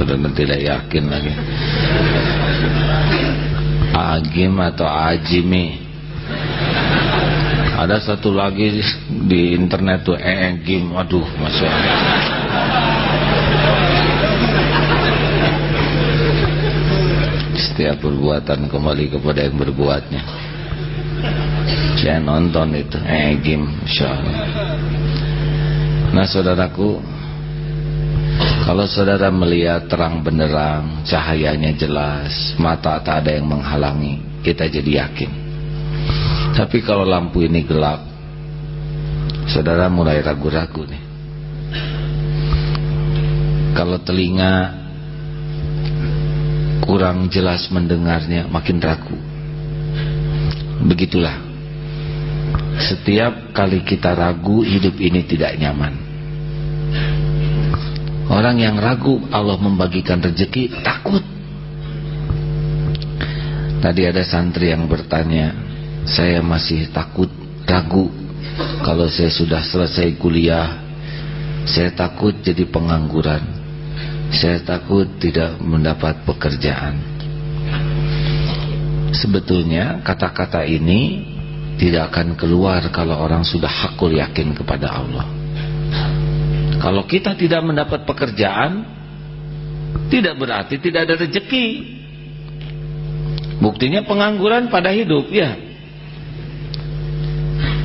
sudah tidak yakin lagi. Aagim atau Ajimi? Ada satu lagi di internet tuh Eegim waduh masya setiap perbuatan kembali kepada yang berbuatnya. Saya nonton itu Eegim Masya Allah. Nah saudaraku Kalau saudara melihat terang benderang Cahayanya jelas Mata tak ada yang menghalangi Kita jadi yakin. Tapi kalau lampu ini gelap Saudara mulai ragu-ragu nih. Kalau telinga Kurang jelas mendengarnya Makin ragu. Begitulah. Setiap kali kita ragu hidup ini tidak nyaman Orang yang ragu Allah membagikan rezeki takut. Tadi ada santri yang bertanya Saya masih takut ragu. Kalau saya sudah selesai kuliah Saya takut jadi pengangguran. Saya takut tidak mendapat pekerjaan. Sebetulnya kata-kata ini tidak akan keluar kalau orang sudah hakul yakin kepada Allah. Kalau kita tidak mendapat pekerjaan, tidak berarti tidak ada rezeki. Buktinya pengangguran pada hidup, ya.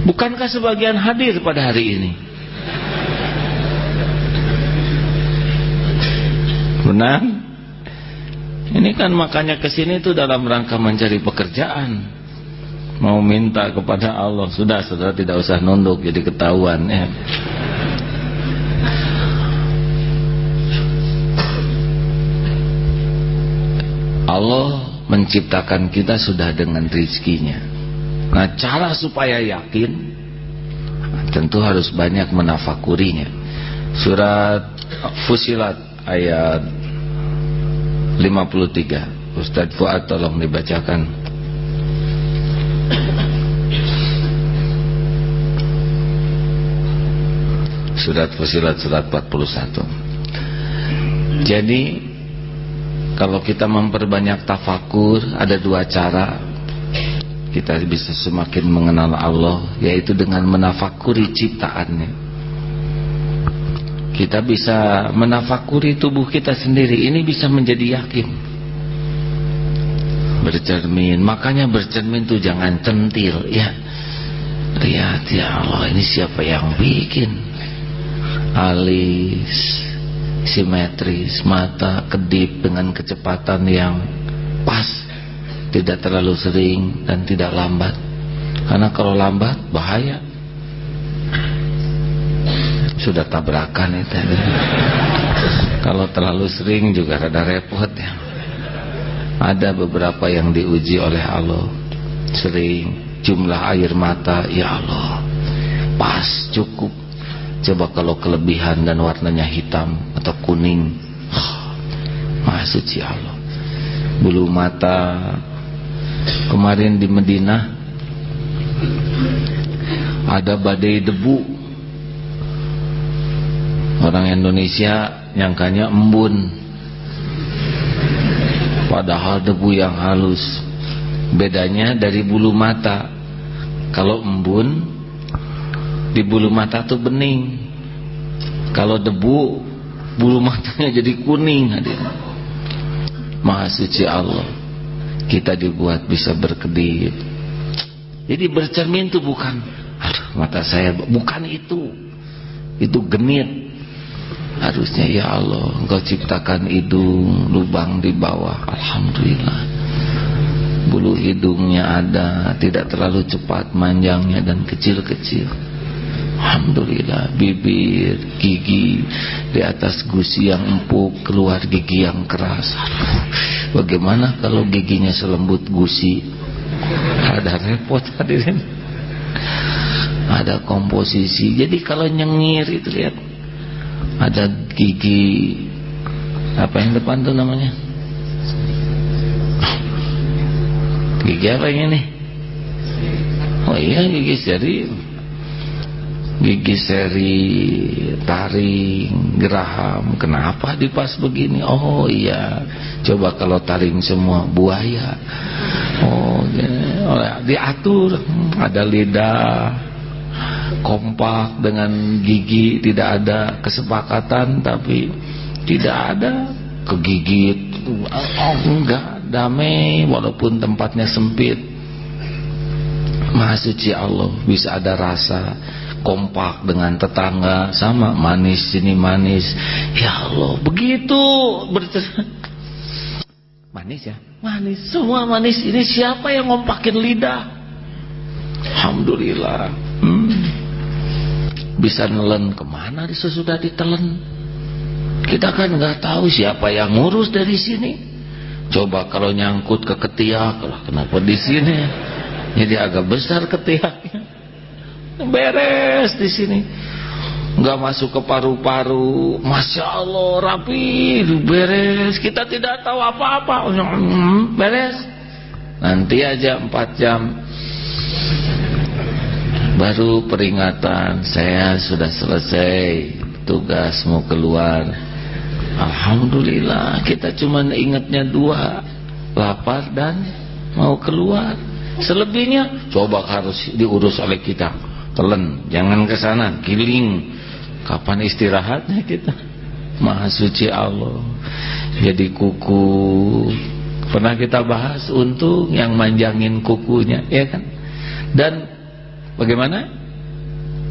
Bukankah sebagian hadir pada hari ini? Benar? Ini kan makanya ke sini itu dalam rangka mencari pekerjaan mau minta kepada Allah sudah saudara tidak usah nunduk jadi ketahuan ya Allah menciptakan kita sudah dengan rizkinya. Nah cara supaya yakin tentu harus banyak menafakurinya. Surat Fusilat ayat 53 Ustadz Fuad tolong dibacakan. Surat Fusilat surat 41 Jadi Kalau kita memperbanyak tafakur Ada dua cara. Kita bisa semakin mengenal Allah Yaitu dengan menafakuri ciptaannya. Kita bisa menafakuri tubuh kita sendiri Ini bisa menjadi yakin. Bercermin Makanya bercermin itu jangan centil Ya. Lihat ya Allah ini siapa yang bikin? Alis simetris mata kedip dengan kecepatan yang pas tidak terlalu sering dan tidak lambat. Karena kalau lambat bahaya. Sudah tabrakan itu. Kalau terlalu sering juga rada repot ya. Ada beberapa yang diuji oleh Allah. Sering jumlah air mata ya Allah pas cukup Coba kalau kelebihan dan warnanya hitam atau kuning. Maha suci Allah. Bulu mata kemarin di Medina ada badai debu. Orang Indonesia nyangkanya embun. Padahal debu yang halus. Bedanya dari bulu mata. Kalau embun di bulu mata tuh bening. Kalau debu bulu matanya jadi kuning hadir maha suci Allah. Kita dibuat bisa berkedip. Jadi bercermin tuh bukan. Aduh mata saya bukan itu. Itu genit. Harusnya ya Allah engkau ciptakan hidung lubang di bawah. Alhamdulillah. Bulu hidungnya ada tidak terlalu cepat manjangnya dan kecil-kecil Alhamdulillah bibir, gigi di atas gusi yang empuk keluar gigi yang keras. Bagaimana kalau giginya selembut gusi? Ada repot hadirin. Ada komposisi. Jadi kalau nyengir itu lihat ada gigi apa yang depan tuh namanya? Gigi apa ini? Oh iya gigi seri gigi seri taring geraham. Kenapa dipas begini? Oh iya. Coba kalau taring semua buaya. Oh, oh diatur. Ada lidah kompak dengan gigi. Tidak ada kesepakatan tapi tidak ada kegigit. Oh enggak. Damai walaupun tempatnya sempit. Maha suci Allah bisa ada rasa kompak dengan tetangga sama manis sini manis. Ya Allah begitu. Manis ya? Manis semua manis. Ini siapa yang ngompakin lidah? Alhamdulillah. Hmm. bisa nelen ke mana sesudah ditelen? Kita kan nggak tahu siapa yang ngurus dari sini. Coba kalau nyangkut ke ketiak lah kenapa di sini? Jadi agak besar ketiaknya beres di sini. Nggak masuk ke paru-paru. Masya Allah rapi. Beres. Kita tidak tahu apa-apa. Hmm, beres. Nanti aja empat jam. Baru peringatan. Saya sudah selesai. Tugas mau keluar. Alhamdulillah kita cuma ingatnya dua. Lapar dan mau keluar. Selebihnya coba harus diurus oleh kita telan jangan ke sana giling. Kapan istirahatnya kita? Maha suci Allah. Jadi kuku. Pernah kita bahas untung yang manjangin kukunya ya kan? Dan bagaimana?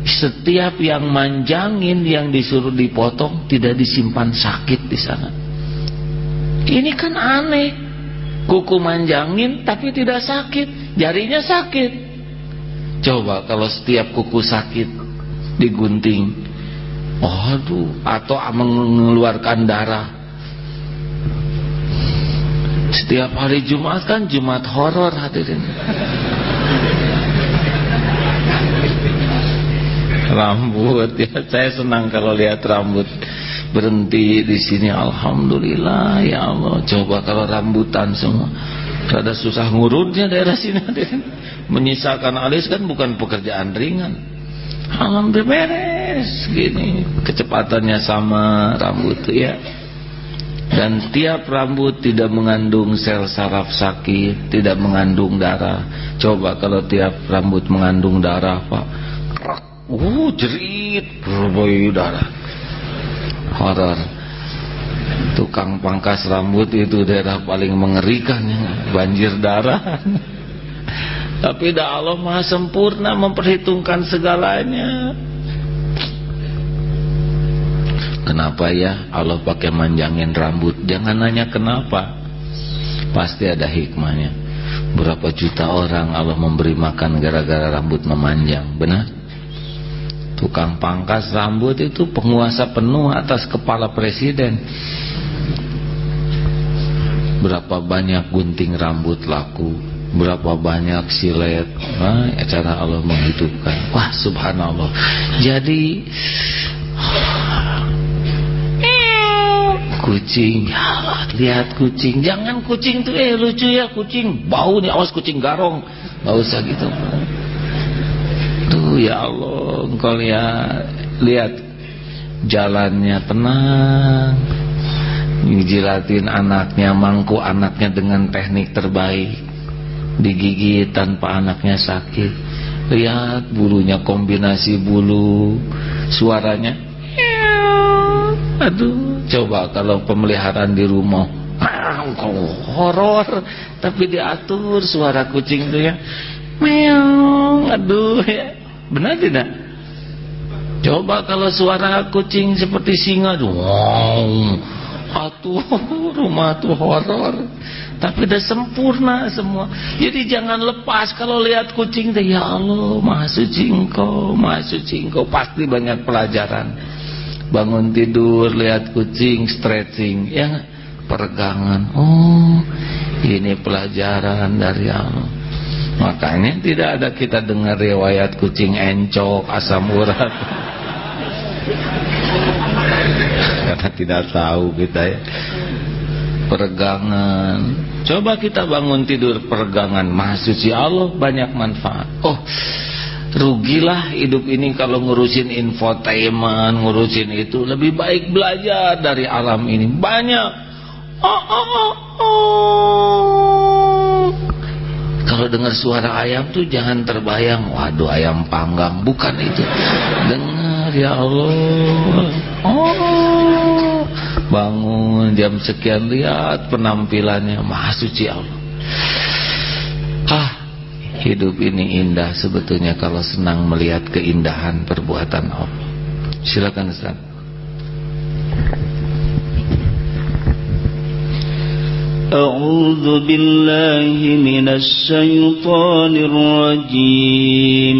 Setiap yang manjangin yang disuruh dipotong tidak disimpan sakit di sana. Ini kan aneh. Kuku manjangin tapi tidak sakit. Jarinya sakit Coba kalau setiap kuku sakit digunting. Aduh, atau mengeluarkan darah. Setiap hari Jumat kan Jumat horor hadirin. rambut ya saya senang kalau lihat rambut berhenti di sini alhamdulillah ya Allah coba kalau rambutan semua ada susah ngurutnya daerah sini menyisakan alis kan bukan pekerjaan ringan. Alhamdulillah beres. Gini kecepatannya sama rambut ya. Dan tiap rambut tidak mengandung sel saraf sakit tidak mengandung darah. Coba kalau tiap rambut mengandung darah pak. Uh jerit berboy darah. Horor tukang pangkas rambut itu daerah paling mengerikan ya banjir darah tapi dah Allah maha sempurna memperhitungkan segalanya. Kenapa ya Allah pakai manjangin rambut? Jangan nanya kenapa. Pasti ada hikmahnya. Berapa juta orang Allah memberi makan gara-gara rambut memanjang. Benar? Tukang pangkas rambut itu penguasa penuh atas kepala presiden. Berapa banyak gunting rambut laku berapa banyak silet nah, cara Allah menghidupkan. Wah subhanallah. Jadi kucing ya lihat kucing. Jangan kucing tuh eh lucu ya kucing. Bau nih awas kucing garong. Nggak usah gitu. Tuh ya Allah engkau lihat lihat jalannya tenang jilatin anaknya mangku anaknya dengan teknik terbaik. Digigit tanpa anaknya sakit. Lihat bulunya kombinasi bulu. Suaranya aduh coba kalau pemeliharaan di rumah. Horor. Tapi diatur suara kucing itu ya. Meong. Aduh ya. Benar tidak? Coba kalau suara kucing seperti singa wow tuh rumah tuh horor. Tapi udah sempurna semua. Jadi jangan lepas kalau lihat kucing ya Allah maha suci engkau maha pasti banyak pelajaran. Bangun tidur lihat kucing stretching ya peregangan. Oh ini pelajaran dari Allah. Makanya tidak ada kita dengar riwayat kucing encok asam urat tidak tahu kita ya. Peregangan. Coba kita bangun tidur peregangan. Maha suci Allah banyak manfaat. Oh rugilah hidup ini kalau ngurusin infotainment ngurusin itu. Lebih baik belajar dari alam ini. Banyak. Oh, oh, oh, oh. kalau dengar suara ayam tuh jangan terbayang. Waduh ayam panggang. Bukan itu. Dengar ya Allah. Oh bangun jam sekian lihat penampilannya maha suci Allah ah hidup ini indah sebetulnya kalau senang melihat keindahan perbuatan Allah silakan Ustaz أعوذ بالله من الشيطان الرجيم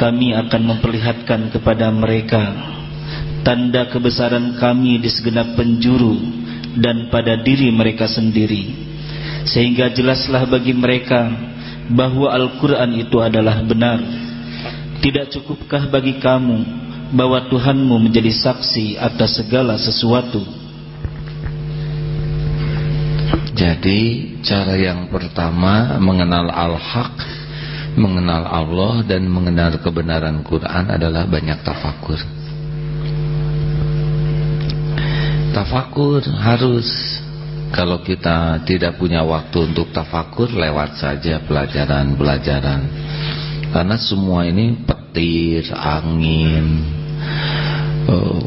Kami akan memperlihatkan kepada mereka tanda kebesaran kami di segenap penjuru dan pada diri mereka sendiri. Sehingga jelaslah bagi mereka bahwa Al-Quran itu adalah benar. Tidak cukupkah bagi kamu bahwa Tuhanmu menjadi saksi atas segala sesuatu? Jadi cara yang pertama mengenal Al-Haq mengenal Allah dan mengenal kebenaran Quran adalah banyak tafakur. Tafakur harus kalau kita tidak punya waktu untuk tafakur lewat saja pelajaran-pelajaran. Karena semua ini petir, angin oh,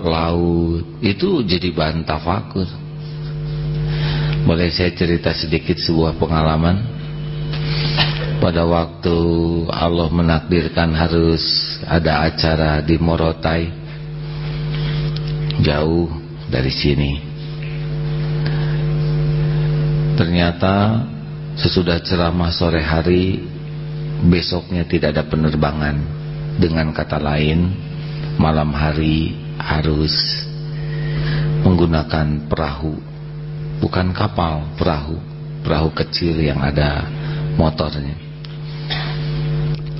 laut itu jadi bahan tafakur boleh saya cerita sedikit sebuah pengalaman? Pada waktu Allah menakdirkan harus ada acara di Morotai Jauh dari sini. Ternyata sesudah ceramah sore hari Besoknya tidak ada penerbangan. Dengan kata lain Malam hari harus menggunakan perahu bukan kapal, perahu, perahu kecil yang ada motornya.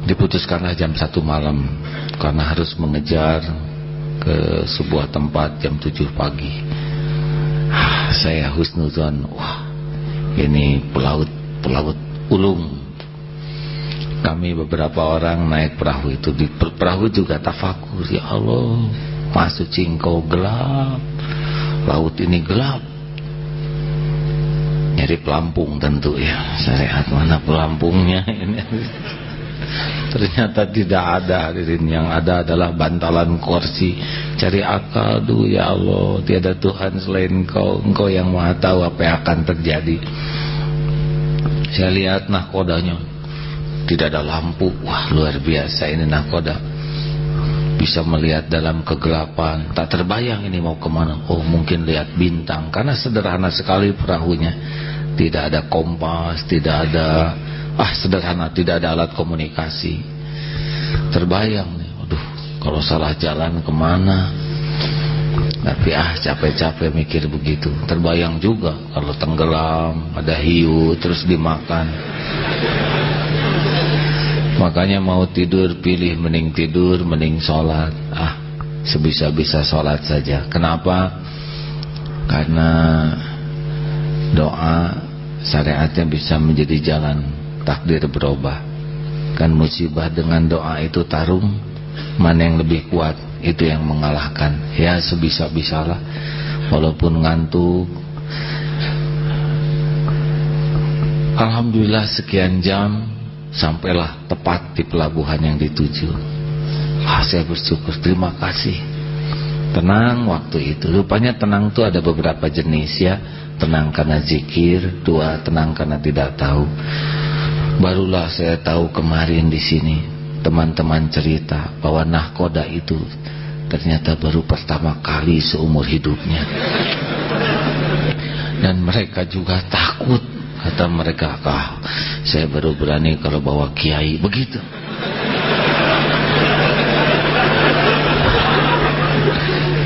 Diputuskanlah jam satu malam karena harus mengejar ke sebuah tempat jam tujuh pagi. Ah, saya husnuzon, wah ini pelaut pelaut ulung. Kami beberapa orang naik perahu itu di perahu juga tafakur ya Allah masuk cingkau gelap laut ini gelap nyari pelampung tentu ya. Syariat mana pelampungnya ini. Ternyata tidak ada hadirin. Yang ada adalah bantalan kursi. Cari akal tuh ya Allah. Tiada Tuhan selain engkau engkau yang maha tahu apa yang akan terjadi. Saya lihat nahkodanya. Tidak ada lampu. Wah luar biasa ini nahkoda bisa melihat dalam kegelapan. Tak terbayang ini mau ke mana. Oh mungkin lihat bintang. Karena sederhana sekali perahunya. Tidak ada kompas tidak ada ah sederhana tidak ada alat komunikasi. Terbayang nih aduh kalau salah jalan ke mana? Tapi ah capek-capek mikir begitu. Terbayang juga kalau tenggelam ada hiu terus dimakan Makanya mau tidur pilih mending tidur mending sholat. Ah sebisa-bisa sholat saja. Kenapa? Karena doa syariatnya bisa menjadi jalan takdir berubah. Kan musibah dengan doa itu tarung mana yang lebih kuat? Itu yang mengalahkan. Ya sebisa-bisalah. Walaupun ngantuk. Alhamdulillah sekian jam sampailah tepat di pelabuhan yang dituju. Ah, saya bersyukur terima kasih. Tenang waktu itu. Rupanya tenang itu ada beberapa jenis ya. Tenang karena zikir dua tenang karena tidak tahu. Barulah saya tahu kemarin di sini teman-teman cerita bahwa nahkoda itu ternyata baru pertama kali seumur hidupnya. Dan mereka juga takut kata mereka kah saya baru berani kalau bawa kiai begitu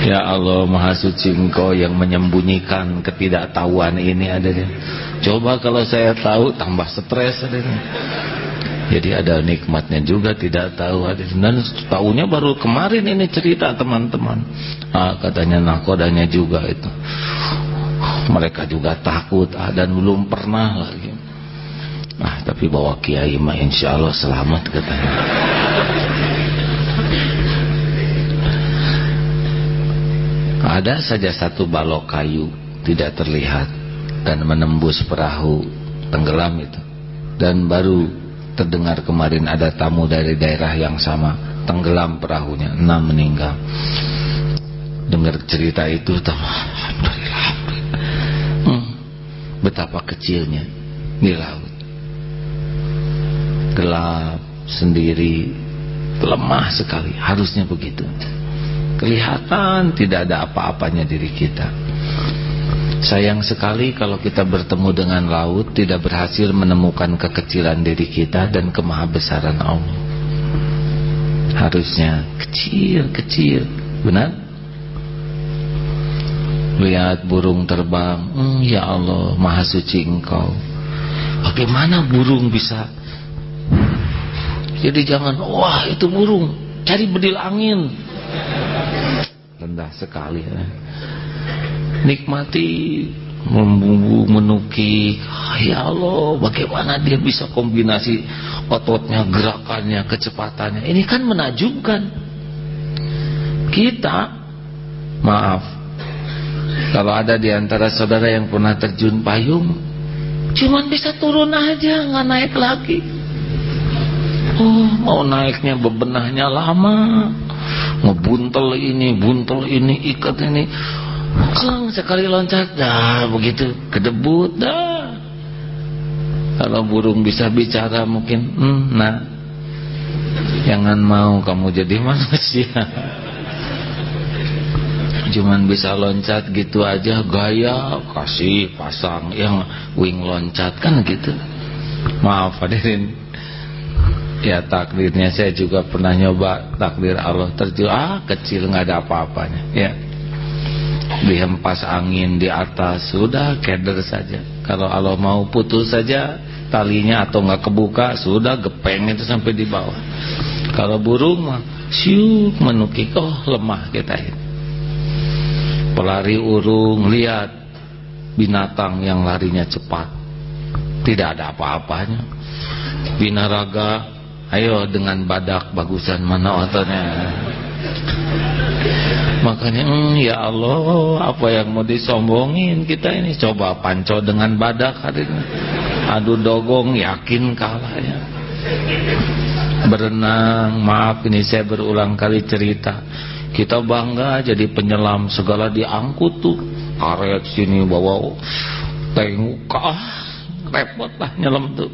Ya Allah Maha Suci Engkau yang menyembunyikan ketidaktahuan ini adanya. Coba kalau saya tahu tambah stres adanya. Jadi ada nikmatnya juga tidak tahu dan tahunya baru kemarin ini cerita teman-teman. Ah, katanya nakodanya juga itu. Mereka juga takut ah, dan belum pernah lagi. Ah, tapi bawa kiai mah insya Allah selamat katanya. Ada saja satu balok kayu tidak terlihat dan menembus perahu tenggelam itu. Dan baru terdengar kemarin ada tamu dari daerah yang sama tenggelam perahunya. Enam meninggal. Dengar cerita itu alhamdulillah hmm, betapa kecilnya di laut. Gelap sendiri lemah sekali. Harusnya begitu. Kelihatan tidak ada apa-apanya diri kita. Sayang sekali kalau kita bertemu dengan laut tidak berhasil menemukan kekecilan diri kita dan kemahabesaran Allah. Harusnya kecil-kecil, benar? Lihat burung terbang, hmm, ya Allah, maha suci engkau. Bagaimana burung bisa? Jadi jangan, wah itu burung, cari bedil angin. Rendah sekali ya nikmati membumbu menukik ya Allah bagaimana dia bisa kombinasi ototnya gerakannya kecepatannya ini kan menajubkan kita maaf kalau ada di antara saudara yang pernah terjun payung cuman bisa turun aja nggak naik lagi oh mau naiknya bebenahnya lama ngebuntel ini buntel ini ikat ini Kang sekali loncat dah begitu kedebut dah. Kalau burung bisa bicara mungkin hmm, nah jangan mau kamu jadi manusia. Cuman bisa loncat gitu aja gaya kasih pasang yang wing loncat kan gitu. Maaf hadirin. Ya takdirnya saya juga pernah nyoba takdir Allah terjun. Ah kecil nggak ada apa-apanya. Ya. Dihempas angin di atas sudah keder saja. Kalau Allah mau putus saja talinya atau nggak kebuka sudah gepeng itu sampai di bawah. Kalau burung mah siuk menukik oh lemah kita ini pelari urung lihat binatang yang larinya cepat tidak ada apa-apanya binaraga ayo dengan badak bagusan mana ototnya Makanya hmm, ya Allah apa yang mau disombongin kita ini coba panco dengan badak hari ini. Adu dogong yakin kalahnya. Berenang maaf ini saya berulang kali cerita. Kita bangga jadi penyelam segala diangkut tuh. Karet sini bawa tengok. Ah repot lah nyelam tuh.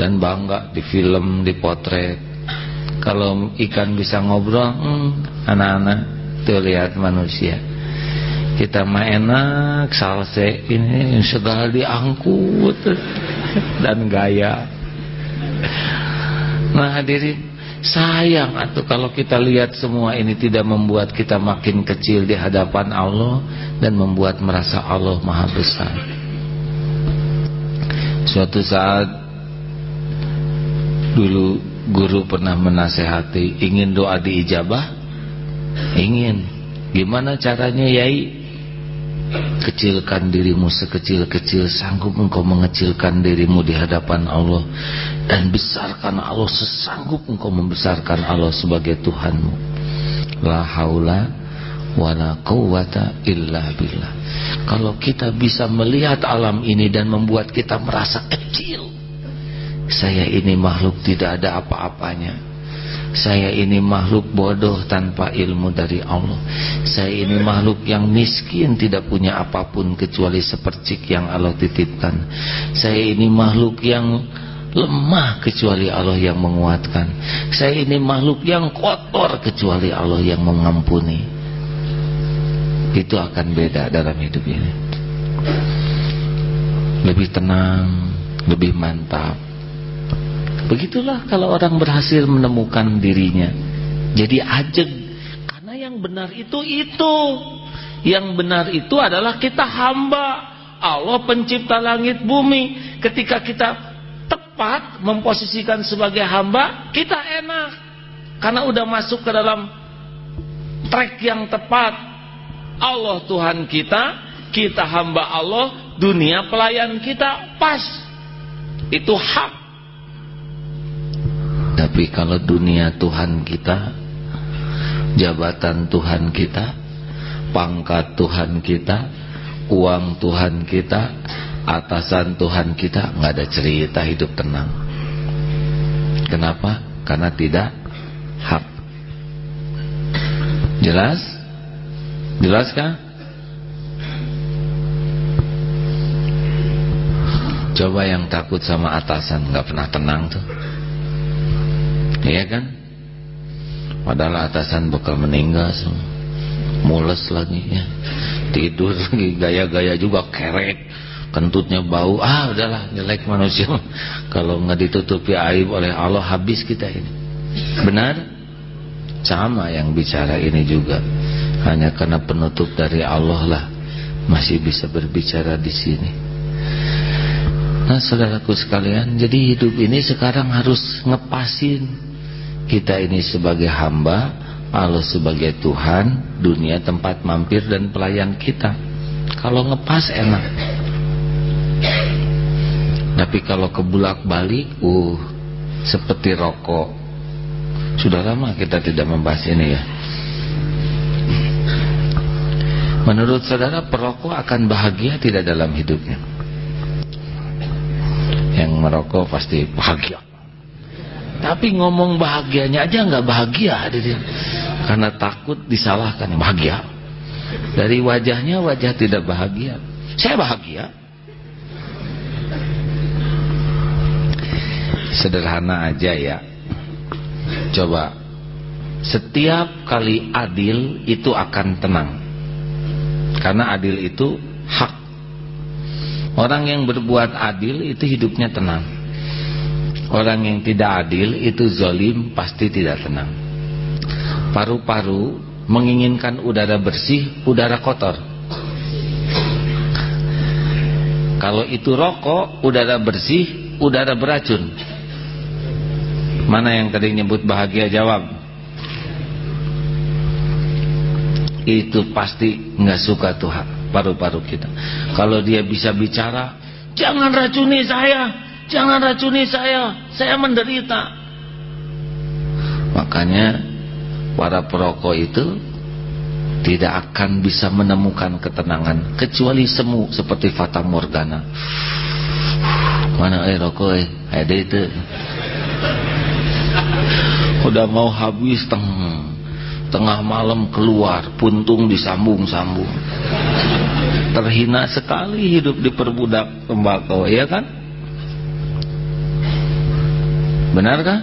Dan bangga di film di potret. Kalau ikan bisa ngobrol hmm, anak-anak hmm, tuh lihat manusia. Kita mah enak salse ini segala diangkut. Dan gaya. Nah hadirin sayang atau kalau kita lihat semua ini tidak membuat kita makin kecil di hadapan Allah dan membuat merasa Allah maha besar. Suatu saat dulu guru pernah menasehati ingin doa diijabah ingin. Gimana caranya yai Kecilkan dirimu sekecil-kecil Sanggup engkau mengecilkan dirimu di hadapan Allah. Dan besarkan Allah Sesanggup engkau membesarkan Allah sebagai Tuhanmu. La haula Wala quwata illa billah. Kalau kita bisa melihat alam ini Dan membuat kita merasa kecil Saya ini makhluk tidak ada apa-apanya saya ini makhluk bodoh tanpa ilmu dari Allah. Saya ini makhluk yang miskin Tidak punya apa pun kecuali sepercik yang Allah titipkan. Saya ini makhluk yang lemah kecuali Allah yang menguatkan. Saya ini makhluk yang kotor kecuali Allah yang mengampuni. Itu akan beda dalam hidup ini. Lebih tenang Lebih mantap Begitulah kalau orang berhasil menemukan dirinya. Jadi ajeg. Karena yang benar itu itu. Yang benar itu adalah kita hamba. Allah pencipta langit bumi. Ketika kita tepat memposisikan sebagai hamba, kita enak. Karena udah masuk ke dalam track yang tepat. Allah Tuhan kita, kita hamba Allah, dunia pelayan kita pas. Itu hak tapi kalau dunia Tuhan kita Jabatan Tuhan kita Pangkat Tuhan kita Uang Tuhan kita Atasan Tuhan kita nggak ada cerita hidup tenang Kenapa? Karena tidak hak Jelas? Jelas kan? Coba yang takut sama atasan nggak pernah tenang tuh Iya kan? Padahal atasan bakal meninggal semua. Mules lagi ya. Tidur lagi gaya-gaya juga kerek. Kentutnya bau. Ah udahlah jelek manusia. Kalau nggak ditutupi aib oleh Allah habis kita ini. Benar? Sama yang bicara ini juga. Hanya karena penutup dari Allah lah masih bisa berbicara di sini. Nah saudaraku sekalian, jadi hidup ini sekarang harus ngepasin kita ini sebagai hamba Allah sebagai Tuhan dunia tempat mampir dan pelayan kita. Kalau ngepas enak. Tapi kalau kebulak balik uh seperti rokok. Sudah lama kita tidak membahas ini ya. Menurut saudara perokok akan bahagia tidak dalam hidupnya? Yang merokok pasti bahagia tapi ngomong bahagianya aja nggak bahagia hadirin. Karena takut disalahkan bahagia. Dari wajahnya wajah tidak bahagia. Saya bahagia. Sederhana aja ya. Coba setiap kali adil itu akan tenang. Karena adil itu hak. Orang yang berbuat adil itu hidupnya tenang. Orang yang tidak adil itu zolim pasti tidak tenang. Paru-paru menginginkan udara bersih, udara kotor. Kalau itu rokok, udara bersih, udara beracun. Mana yang tadi nyebut bahagia jawab? Itu pasti nggak suka Tuhan paru-paru kita. Kalau dia bisa bicara, jangan racuni saya, Jangan racuni saya, saya menderita. Makanya para perokok itu tidak akan bisa menemukan ketenangan kecuali semu seperti fata morgana. Mana eh rokok eh, ada itu. Udah mau habis teng tengah malam keluar, puntung disambung-sambung. Terhina sekali hidup diperbudak tembakau, ya kan? Benarkah?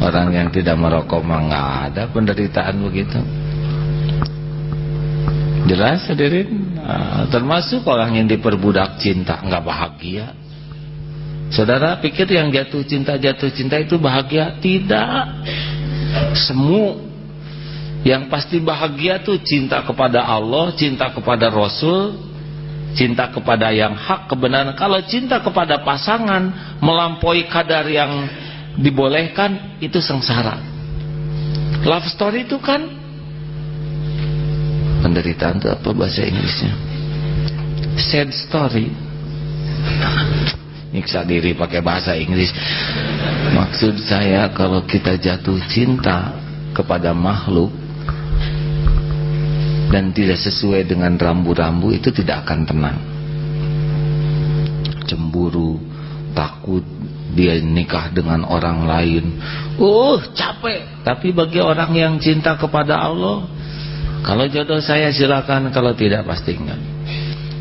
Orang yang tidak merokok nggak ada penderitaan begitu. Jelas hadirin, nah, termasuk orang yang diperbudak cinta nggak bahagia. Saudara pikir yang jatuh cinta jatuh cinta itu bahagia? Tidak. Semu yang pasti bahagia tuh cinta kepada Allah, cinta kepada Rasul, cinta kepada yang hak kebenaran. Kalau cinta kepada pasangan melampaui kadar yang dibolehkan itu sengsara. Love story itu kan penderitaan itu apa bahasa Inggrisnya? Sad story. Nyiksa diri pakai bahasa Inggris. Maksud saya kalau kita jatuh cinta kepada makhluk dan tidak sesuai dengan rambu-rambu itu tidak akan tenang. Cemburu takut dia nikah dengan orang lain. Uh capek. Tapi bagi orang yang cinta kepada Allah kalau jodoh saya silakan kalau tidak pasti enggak.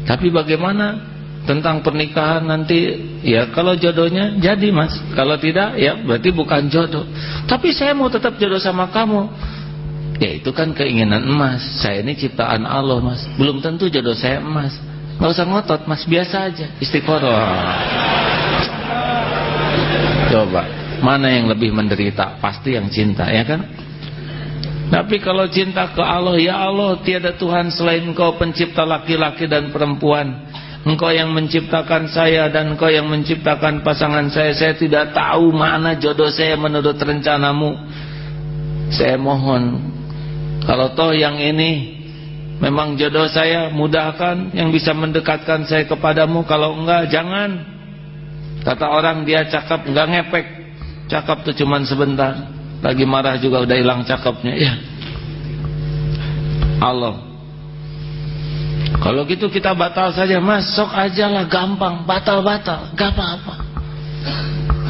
Tapi bagaimana tentang pernikahan nanti? Ya kalau jodohnya jadi mas. Kalau tidak ya berarti bukan jodoh. Tapi saya mau tetap jodoh sama kamu ya itu kan keinginan emas saya ini ciptaan Allah mas belum tentu jodoh saya emas nggak usah ngotot mas biasa aja istiqoroh Coba, mana yang lebih menderita? Pasti yang cinta, ya kan? Tapi kalau cinta ke Allah, ya Allah, tiada Tuhan selain Engkau pencipta laki-laki dan perempuan. Engkau yang menciptakan saya dan Engkau yang menciptakan pasangan saya. Saya tidak tahu mana jodoh saya menurut rencanamu. Saya mohon, kalau toh yang ini memang jodoh saya, mudahkan yang bisa mendekatkan saya kepadamu. Kalau enggak, jangan. Kata orang dia cakap enggak ngepek. Cakap tuh cuman sebentar. Lagi marah juga udah hilang cakapnya. Ya. Allah. Kalau gitu kita batal saja, masuk aja lah gampang, batal-batal, gak apa-apa.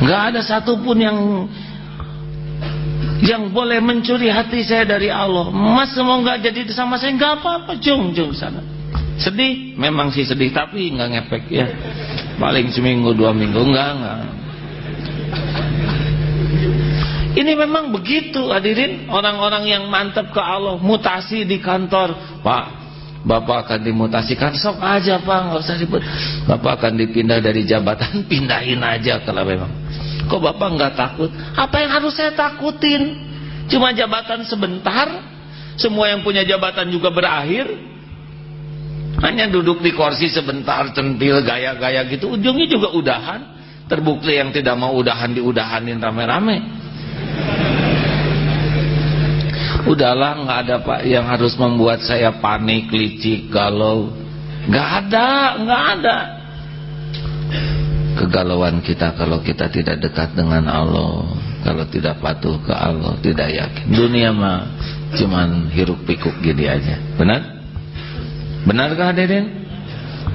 Gak ada satupun yang yang boleh mencuri hati saya dari Allah. Mas mau nggak jadi sama saya? Nggak apa-apa, jung jung sana. Sedih, memang sih sedih, tapi nggak ngepek ya. Paling seminggu dua minggu. Enggak enggak ini memang begitu hadirin. Orang-orang yang mantap ke Allah mutasi di kantor. Pak bapak akan dimutasikan. Sok aja pak. Nggak usah ribet. Bapak akan dipindah dari jabatan. Pindahin aja kalau memang kok bapak nggak takut? Apa yang harus saya takutin? Cuma jabatan sebentar semua yang punya jabatan juga berakhir. Hanya duduk di kursi sebentar centil gaya-gaya gitu ujungnya juga udahan. Terbukti yang tidak mau udahan diudahanin rame-rame. Udahlah nggak ada pak yang harus membuat saya panik licik galau. Nggak ada nggak ada kegalauan kita kalau kita tidak dekat dengan Allah kalau tidak patuh ke Allah tidak yakin dunia mah cuman hiruk pikuk gini aja benar Benarkah hadirin?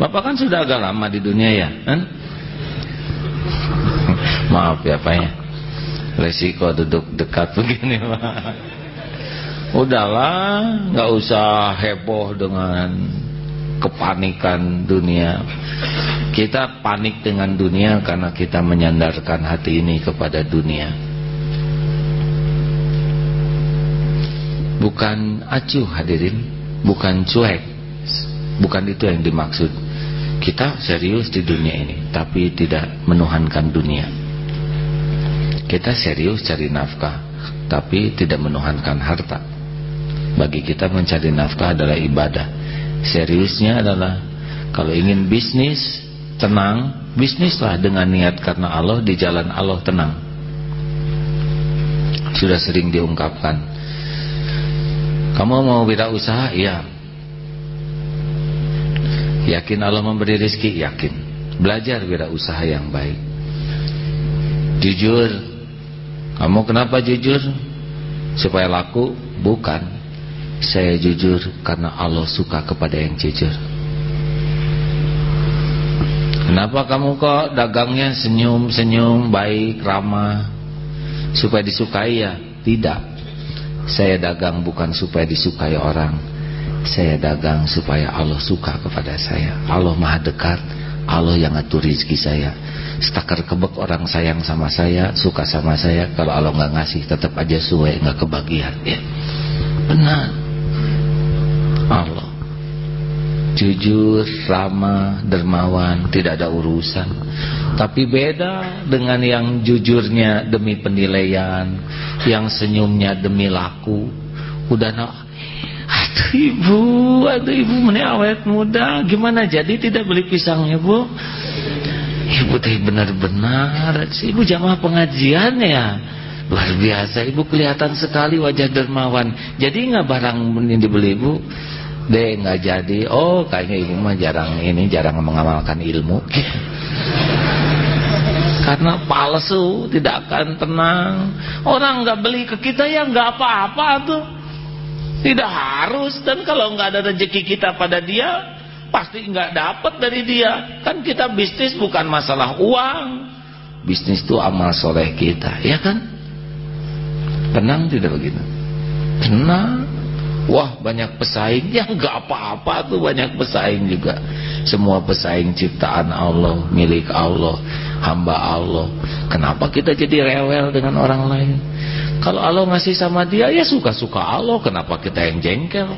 Bapak kan sudah agak lama di dunia ya, kan? Maaf ya Pak ya. Resiko duduk dekat begini Pak. Udahlah, nggak usah heboh dengan kepanikan dunia. Kita panik dengan dunia karena kita menyandarkan hati ini kepada dunia. Bukan acuh hadirin, bukan cuek Bukan itu yang dimaksud. Kita serius di dunia ini, tapi tidak menuhankan dunia. Kita serius cari nafkah, tapi tidak menuhankan harta. Bagi kita mencari nafkah adalah ibadah. Seriusnya adalah kalau ingin bisnis tenang, bisnislah dengan niat karena Allah di jalan Allah tenang. Sudah sering diungkapkan. Kamu mau usaha? Iya. Yakin Allah memberi rezeki? Yakin. Belajar usaha yang baik. Jujur. Kamu kenapa jujur? Supaya laku? Bukan. Saya jujur karena Allah suka kepada yang jujur. Kenapa kamu kok dagangnya senyum-senyum, baik, ramah? Supaya disukai ya? Tidak. Saya dagang bukan supaya disukai orang saya dagang supaya Allah suka kepada saya Allah maha dekat Allah yang ngatur rezeki saya Setakar kebek orang sayang sama saya Suka sama saya Kalau Allah nggak ngasih tetap aja suwe nggak kebagian ya. Benar Allah Jujur, ramah, dermawan Tidak ada urusan Tapi beda dengan yang jujurnya demi penilaian Yang senyumnya demi laku Udah Aduh ibu, aduh ibu mana awet muda, gimana jadi tidak beli pisangnya bu? Ibu teh benar-benar, ibu jamaah pengajian ya, luar biasa. Ibu kelihatan sekali wajah dermawan. Jadi nggak barang ini dibeli ibu? D nggak jadi. Oh kayaknya ibu mah jarang ini jarang mengamalkan ilmu. Karena palsu tidak akan tenang. Orang nggak beli ke kita ya nggak apa-apa tuh. Tidak harus. Dan kalau nggak ada rezeki kita pada dia pasti nggak dapat dari dia. Kan kita bisnis bukan masalah uang. Bisnis itu amal soleh kita ya kan? Tenang tidak begitu? Tenang Wah banyak pesaing. Ya nggak apa-apa tuh banyak pesaing juga. Semua pesaing ciptaan Allah Milik Allah Hamba Allah. Kenapa kita jadi rewel dengan orang lain? Kalau Allah ngasih sama dia Ya suka-suka Allah. Kenapa kita yang jengkel?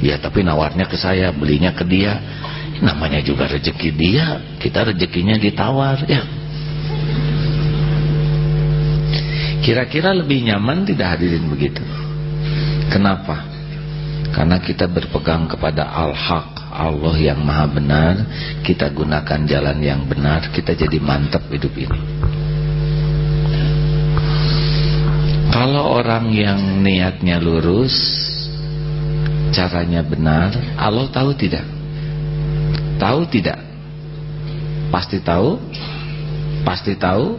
Ya tapi nawarnya ke saya Belinya ke dia. Namanya juga rezeki dia Kita rezekinya ditawar ya. Kira-kira lebih nyaman tidak hadirin begitu Kenapa? Karena kita berpegang kepada Al-Haq Allah yang maha benar Kita gunakan jalan yang benar Kita jadi mantap hidup ini Kalau orang yang niatnya lurus Caranya benar Allah tahu tidak? Tahu tidak? Pasti tahu? Pasti tahu?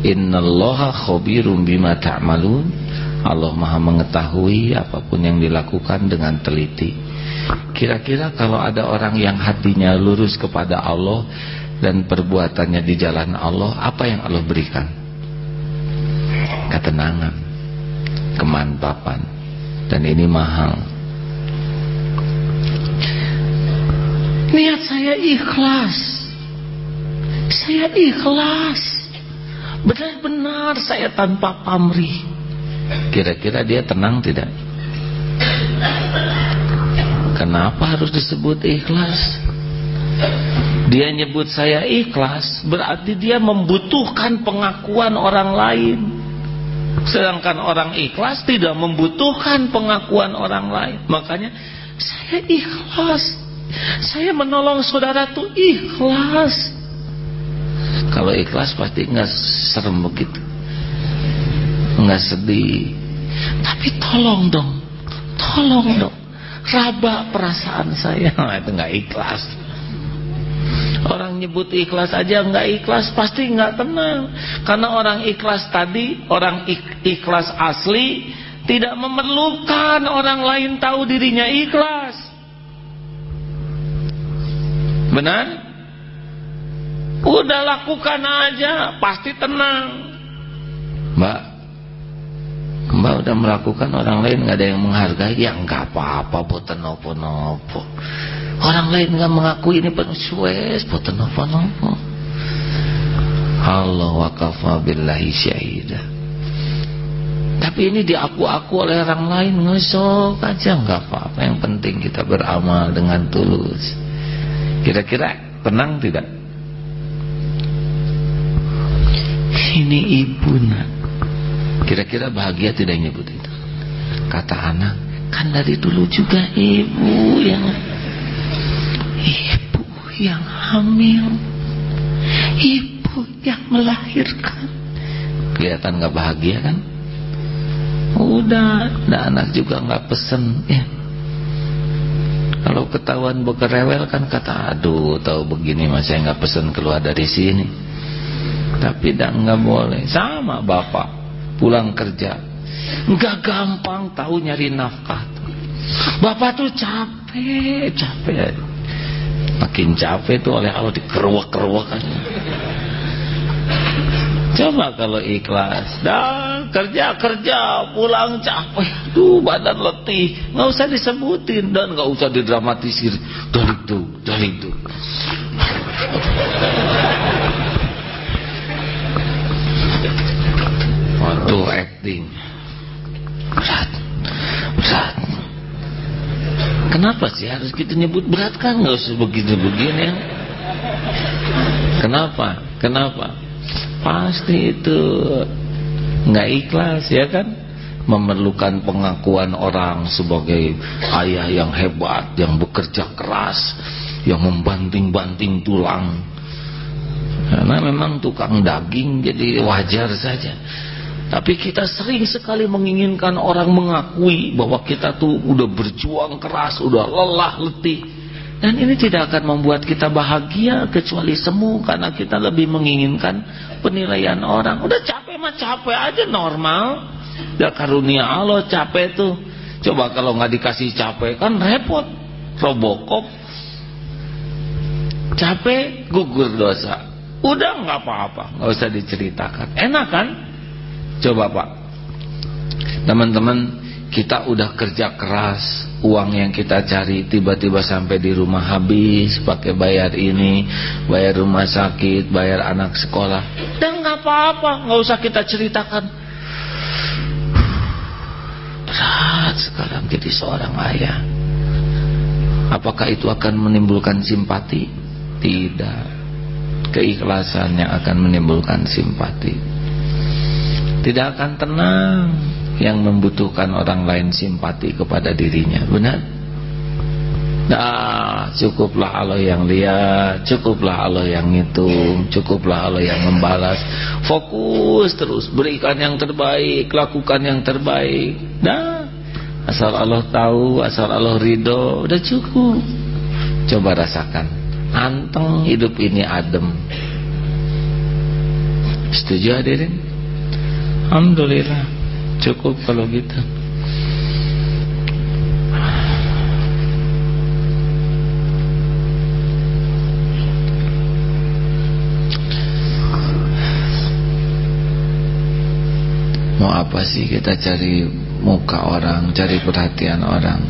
Innallaha khabirum bima ta'malun Allah maha mengetahui apa pun yang dilakukan dengan teliti. Kira-kira kalau ada orang yang hatinya lurus kepada Allah Dan perbuatannya di jalan Allah Apa yang Allah berikan? Ketenangan Kemantapan Dan ini mahal. Niat saya ikhlas. Saya ikhlas. Benar-benar saya tanpa pamrih Kira-kira dia tenang tidak? Kenapa harus disebut ikhlas? Dia nyebut saya ikhlas Berarti dia membutuhkan pengakuan orang lain. Sedangkan orang ikhlas tidak membutuhkan pengakuan orang lain. Makanya saya ikhlas. Saya menolong saudara itu ikhlas. Kalau ikhlas pasti nggak serem begitu nggak sedih. Tapi tolong dong. Tolong dong. Raba perasaan saya. Nah, itu nggak ikhlas. Orang nyebut ikhlas aja nggak ikhlas pasti nggak tenang. Karena orang ikhlas tadi orang ikhlas asli tidak memerlukan orang lain tahu dirinya ikhlas. Benar? Udah lakukan aja pasti tenang. Mbak Mbak udah melakukan orang lain nggak ada yang menghargai. Ya nggak apa-apa boten nopo-nopo. Orang lain nggak mengakui ini penuh. Sues nopo-nopo. Allah wakafa billahi syahidah tapi ini diaku-aku oleh orang lain ngesok aja nggak apa-apa. Yang penting kita beramal dengan tulus. Kira-kira tenang tidak? Ini ibu nak Kira-kira bahagia tidak nyebut itu? Kata anak, kan dari dulu juga ibu yang ibu yang hamil, ibu yang melahirkan. Kelihatan nggak bahagia kan? Udah, ada anak juga nggak pesen ya. Kalau ketahuan bekerewel kan kata aduh tahu begini mas saya nggak pesen keluar dari sini. Tapi dah nggak boleh sama bapak pulang kerja. Nggak gampang tahu nyari nafkah. Bapak tuh capek capek. Makin capek tuh oleh Allah dikerwak-kerwak coba kalau ikhlas. Dah kerja kerja pulang capek. Tuh badan letih. Nggak usah disebutin dan nggak usah didramatisir. Dari itu dari itu waktu acting. Berat. Berat. Kenapa sih harus kita nyebut berat? Kan nggak usah begitu begini ya. Kenapa? Kenapa? Pasti itu nggak ikhlas ya kan? Memerlukan pengakuan orang sebagai ayah yang hebat yang bekerja keras yang membanting-banting tulang. Karena memang tukang daging jadi wajar saja Tapi kita sering sekali menginginkan orang mengakui bahwa kita tuh udah berjuang keras, udah lelah, letih. Dan ini tidak akan membuat kita bahagia kecuali semu karena kita lebih menginginkan penilaian orang. Udah capek mah capek aja normal. Ya karunia Allah capek tuh. Coba kalau nggak dikasih capek kan repot. Robokop. Capek gugur dosa. Udah nggak apa-apa, nggak usah diceritakan. Enak kan? Coba Pak. Teman-teman, kita udah kerja keras, uang yang kita cari tiba-tiba sampai di rumah habis, pakai bayar ini, bayar rumah sakit, bayar anak sekolah. Dan nggak apa-apa, nggak usah kita ceritakan. Berat sekarang jadi seorang ayah. Apakah itu akan menimbulkan simpati? Tidak. Keikhlasan yang akan menimbulkan simpati tidak akan tenang yang membutuhkan orang lain simpati kepada dirinya benar Nah, cukuplah Allah yang lihat, cukuplah Allah yang ngitung, cukuplah Allah yang membalas. Fokus terus, berikan yang terbaik, lakukan yang terbaik. Nah, asal Allah tahu, asal Allah ridho, udah cukup. Coba rasakan, anteng hidup ini adem. Setuju hadirin? Alhamdulillah. Cukup kalau gitu. Mau apa sih kita cari muka orang cari perhatian orang?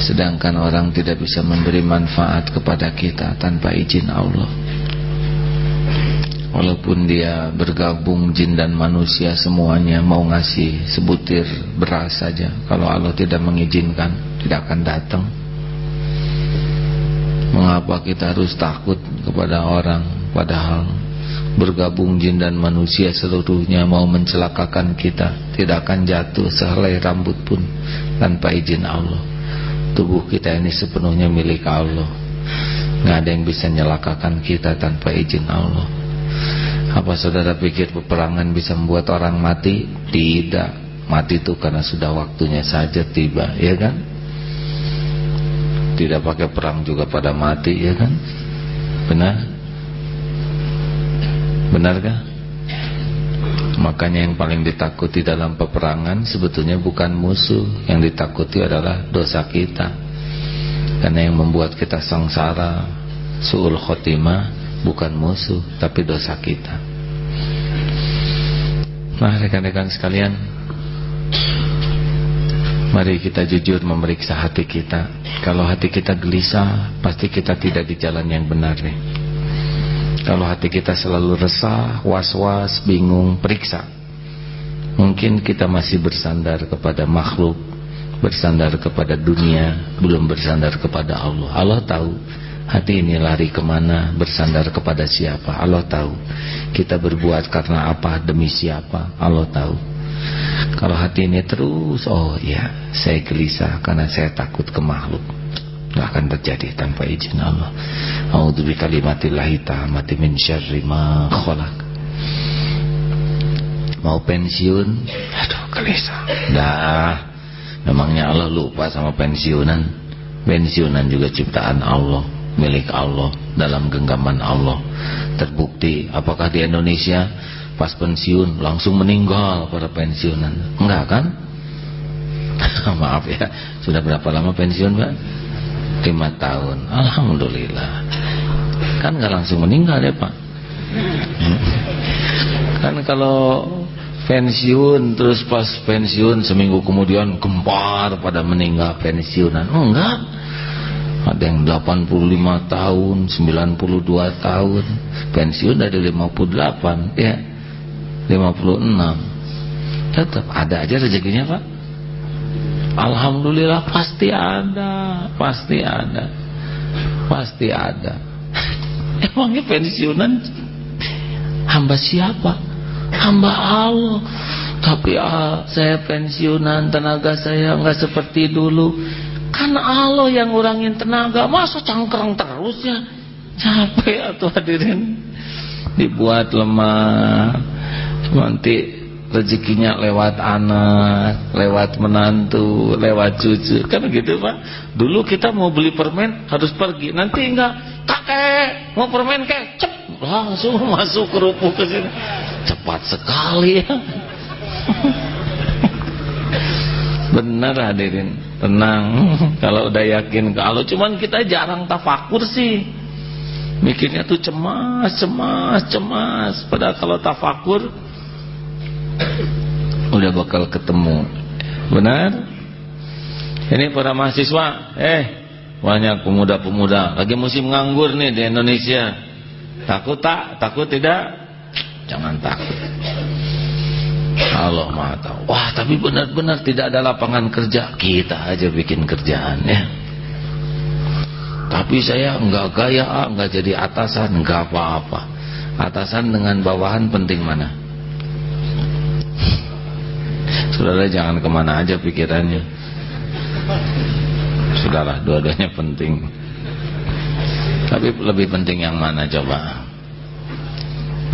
Sedangkan orang tidak bisa memberi manfaat kepada kita tanpa izin Allah Walaupun dia bergabung jin dan manusia semuanya mau ngasih sebutir beras saja. Kalau Allah tidak mengizinkan tidak akan datang. Mengapa kita harus takut kepada orang? Padahal bergabung jin dan manusia seluruhnya mau mencelakakan kita Tidak akan jatuh sehelai rambut pun tanpa izin Allah. Tubuh kita ini sepenuhnya milik Allah. Nggak ada yang bisa nyelakakan kita tanpa izin Allah apa saudara pikir peperangan bisa membuat orang mati? Tidak. Mati itu karena sudah waktunya saja tiba, ya kan? Tidak pakai perang juga pada mati, ya kan? Benar? Benarkah? Makanya yang paling ditakuti dalam peperangan sebetulnya bukan musuh, yang ditakuti adalah dosa kita. Karena yang membuat kita sengsara, suul khotimah bukan musuh tapi dosa kita. Nah rekan-rekan sekalian mari kita jujur memeriksa hati kita. Kalau hati kita gelisah pasti kita tidak di jalan yang benar nih. Kalau hati kita selalu resah was-was, bingung, periksa. Mungkin kita masih bersandar kepada makhluk bersandar kepada dunia belum bersandar kepada Allah. Allah tahu Hati ini lari ke mana, bersandar kepada siapa, Allah tahu. Kita berbuat karena apa, demi siapa, Allah tahu. Kalau hati ini terus, oh iya, saya gelisah karena saya takut ke makhluk. Gak akan terjadi tanpa izin Allah. A'udzu bikalimatillahi tammati min syarri ma khalaq. Mau pensiun, aduh gelisah. Dah, memangnya Allah lupa sama pensiunan. Pensiunan juga ciptaan Allah milik Allah dalam genggaman Allah. Terbukti apakah di Indonesia pas pensiun langsung meninggal para pensiunan? Enggak kan? Maaf ya sudah berapa lama pensiun Pak lima tahun. Alhamdulillah. Kan enggak langsung meninggal ya Pak? Kan kalau pensiun terus pas pensiun seminggu kemudian gempar pada meninggal pensiunan. Enggak ada yang 85 tahun 92 tahun. Pensiun dari 58 ya. 56 tetap ada aja rezekinya Pak. Alhamdulillah pasti ada pasti ada pasti ada. Emangnya pensiunan hamba siapa? Hamba Allah. Tapi ah, saya pensiunan tenaga saya nggak seperti dulu Kan Allah yang ngurangin tenaga, masa cangkrang terus ya? Capek atau hadirin dibuat lemah. Nanti rezekinya lewat anak, lewat menantu, lewat cucu. Kan gitu Pak. Dulu kita mau beli permen harus pergi. Nanti enggak, kakek mau permen kek, cep langsung masuk kerupuk ke sini. Cepat sekali ya. Benar hadirin, tenang. Kalau udah yakin, kalau cuman kita jarang tafakur sih. Mikirnya tuh cemas, cemas, cemas. Padahal kalau tafakur udah bakal ketemu. Benar? Ini para mahasiswa eh banyak pemuda-pemuda. Lagi musim nganggur nih di Indonesia. Takut tak? Takut tidak? Jangan takut Allah maha tahu. Wah tapi benar-benar tidak ada lapangan kerja. Kita aja bikin kerjaan ya. Tapi saya enggak gaya enggak jadi atasan enggak apa-apa. Atasan dengan bawahan penting mana? Saudara jangan ke mana aja pikirannya. Sudahlah dua-duanya penting. Tapi lebih penting yang mana coba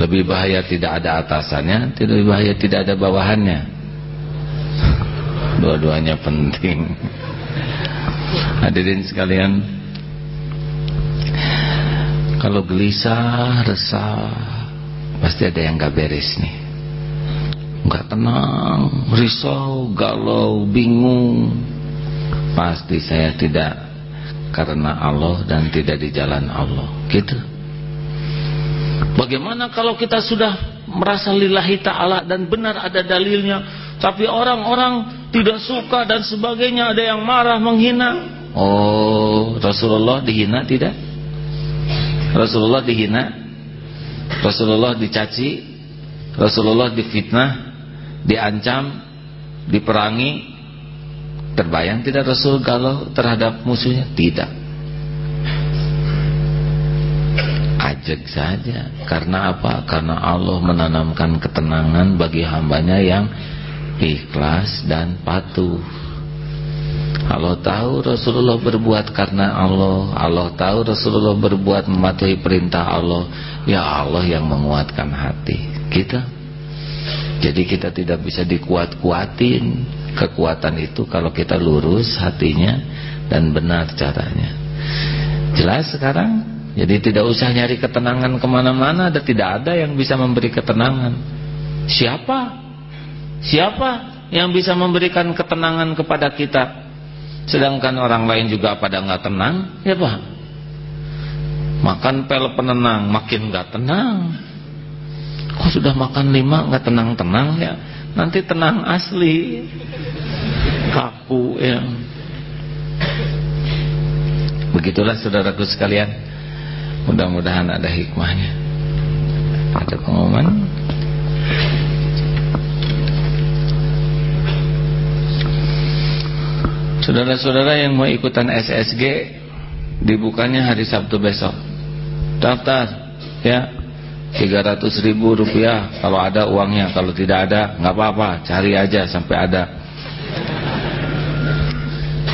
Lebih bahaya tidak ada atasannya lebih bahaya tidak ada bawahannya Dua-duanya penting Hadirin sekalian Kalau gelisah, resah Pasti ada yang gak beres nih nggak tenang, risau, galau, bingung. Pasti saya tidak karena Allah dan tidak di jalan Allah. Gitu. Bagaimana kalau kita sudah merasa lillahi ta'ala dan benar ada dalilnya, tapi orang-orang tidak suka dan sebagainya, ada yang marah, menghina. Oh, Rasulullah dihina tidak? Rasulullah dihina? Rasulullah dicaci? Rasulullah difitnah? diancam, diperangi, terbayang tidak Rasul kalau terhadap musuhnya? Tidak. Ajak saja. Karena apa? Karena Allah menanamkan ketenangan bagi hambanya yang ikhlas dan patuh. Allah tahu Rasulullah berbuat karena Allah Allah tahu Rasulullah berbuat mematuhi perintah Allah Ya Allah yang menguatkan hati Kita jadi kita tidak bisa dikuat-kuatin kekuatan itu kalau kita lurus hatinya dan benar caranya. Jelas sekarang? Jadi tidak usah nyari ketenangan ke mana-mana dan tidak ada yang bisa memberi ketenangan. Siapa? Siapa yang bisa memberikan ketenangan kepada kita? Sedangkan orang lain juga pada nggak tenang, ya Pak. Makan pel penenang, makin nggak tenang kok sudah makan lima nggak tenang-tenang ya nanti tenang asli kaku ya begitulah saudaraku sekalian mudah-mudahan ada hikmahnya. Ada pengumuman? Saudara-saudara yang mau ikutan SSG dibukanya hari Sabtu besok. Daftar ya. 300 ribu rupiah kalau ada uangnya. Kalau tidak ada nggak apa-apa. Cari aja sampai ada.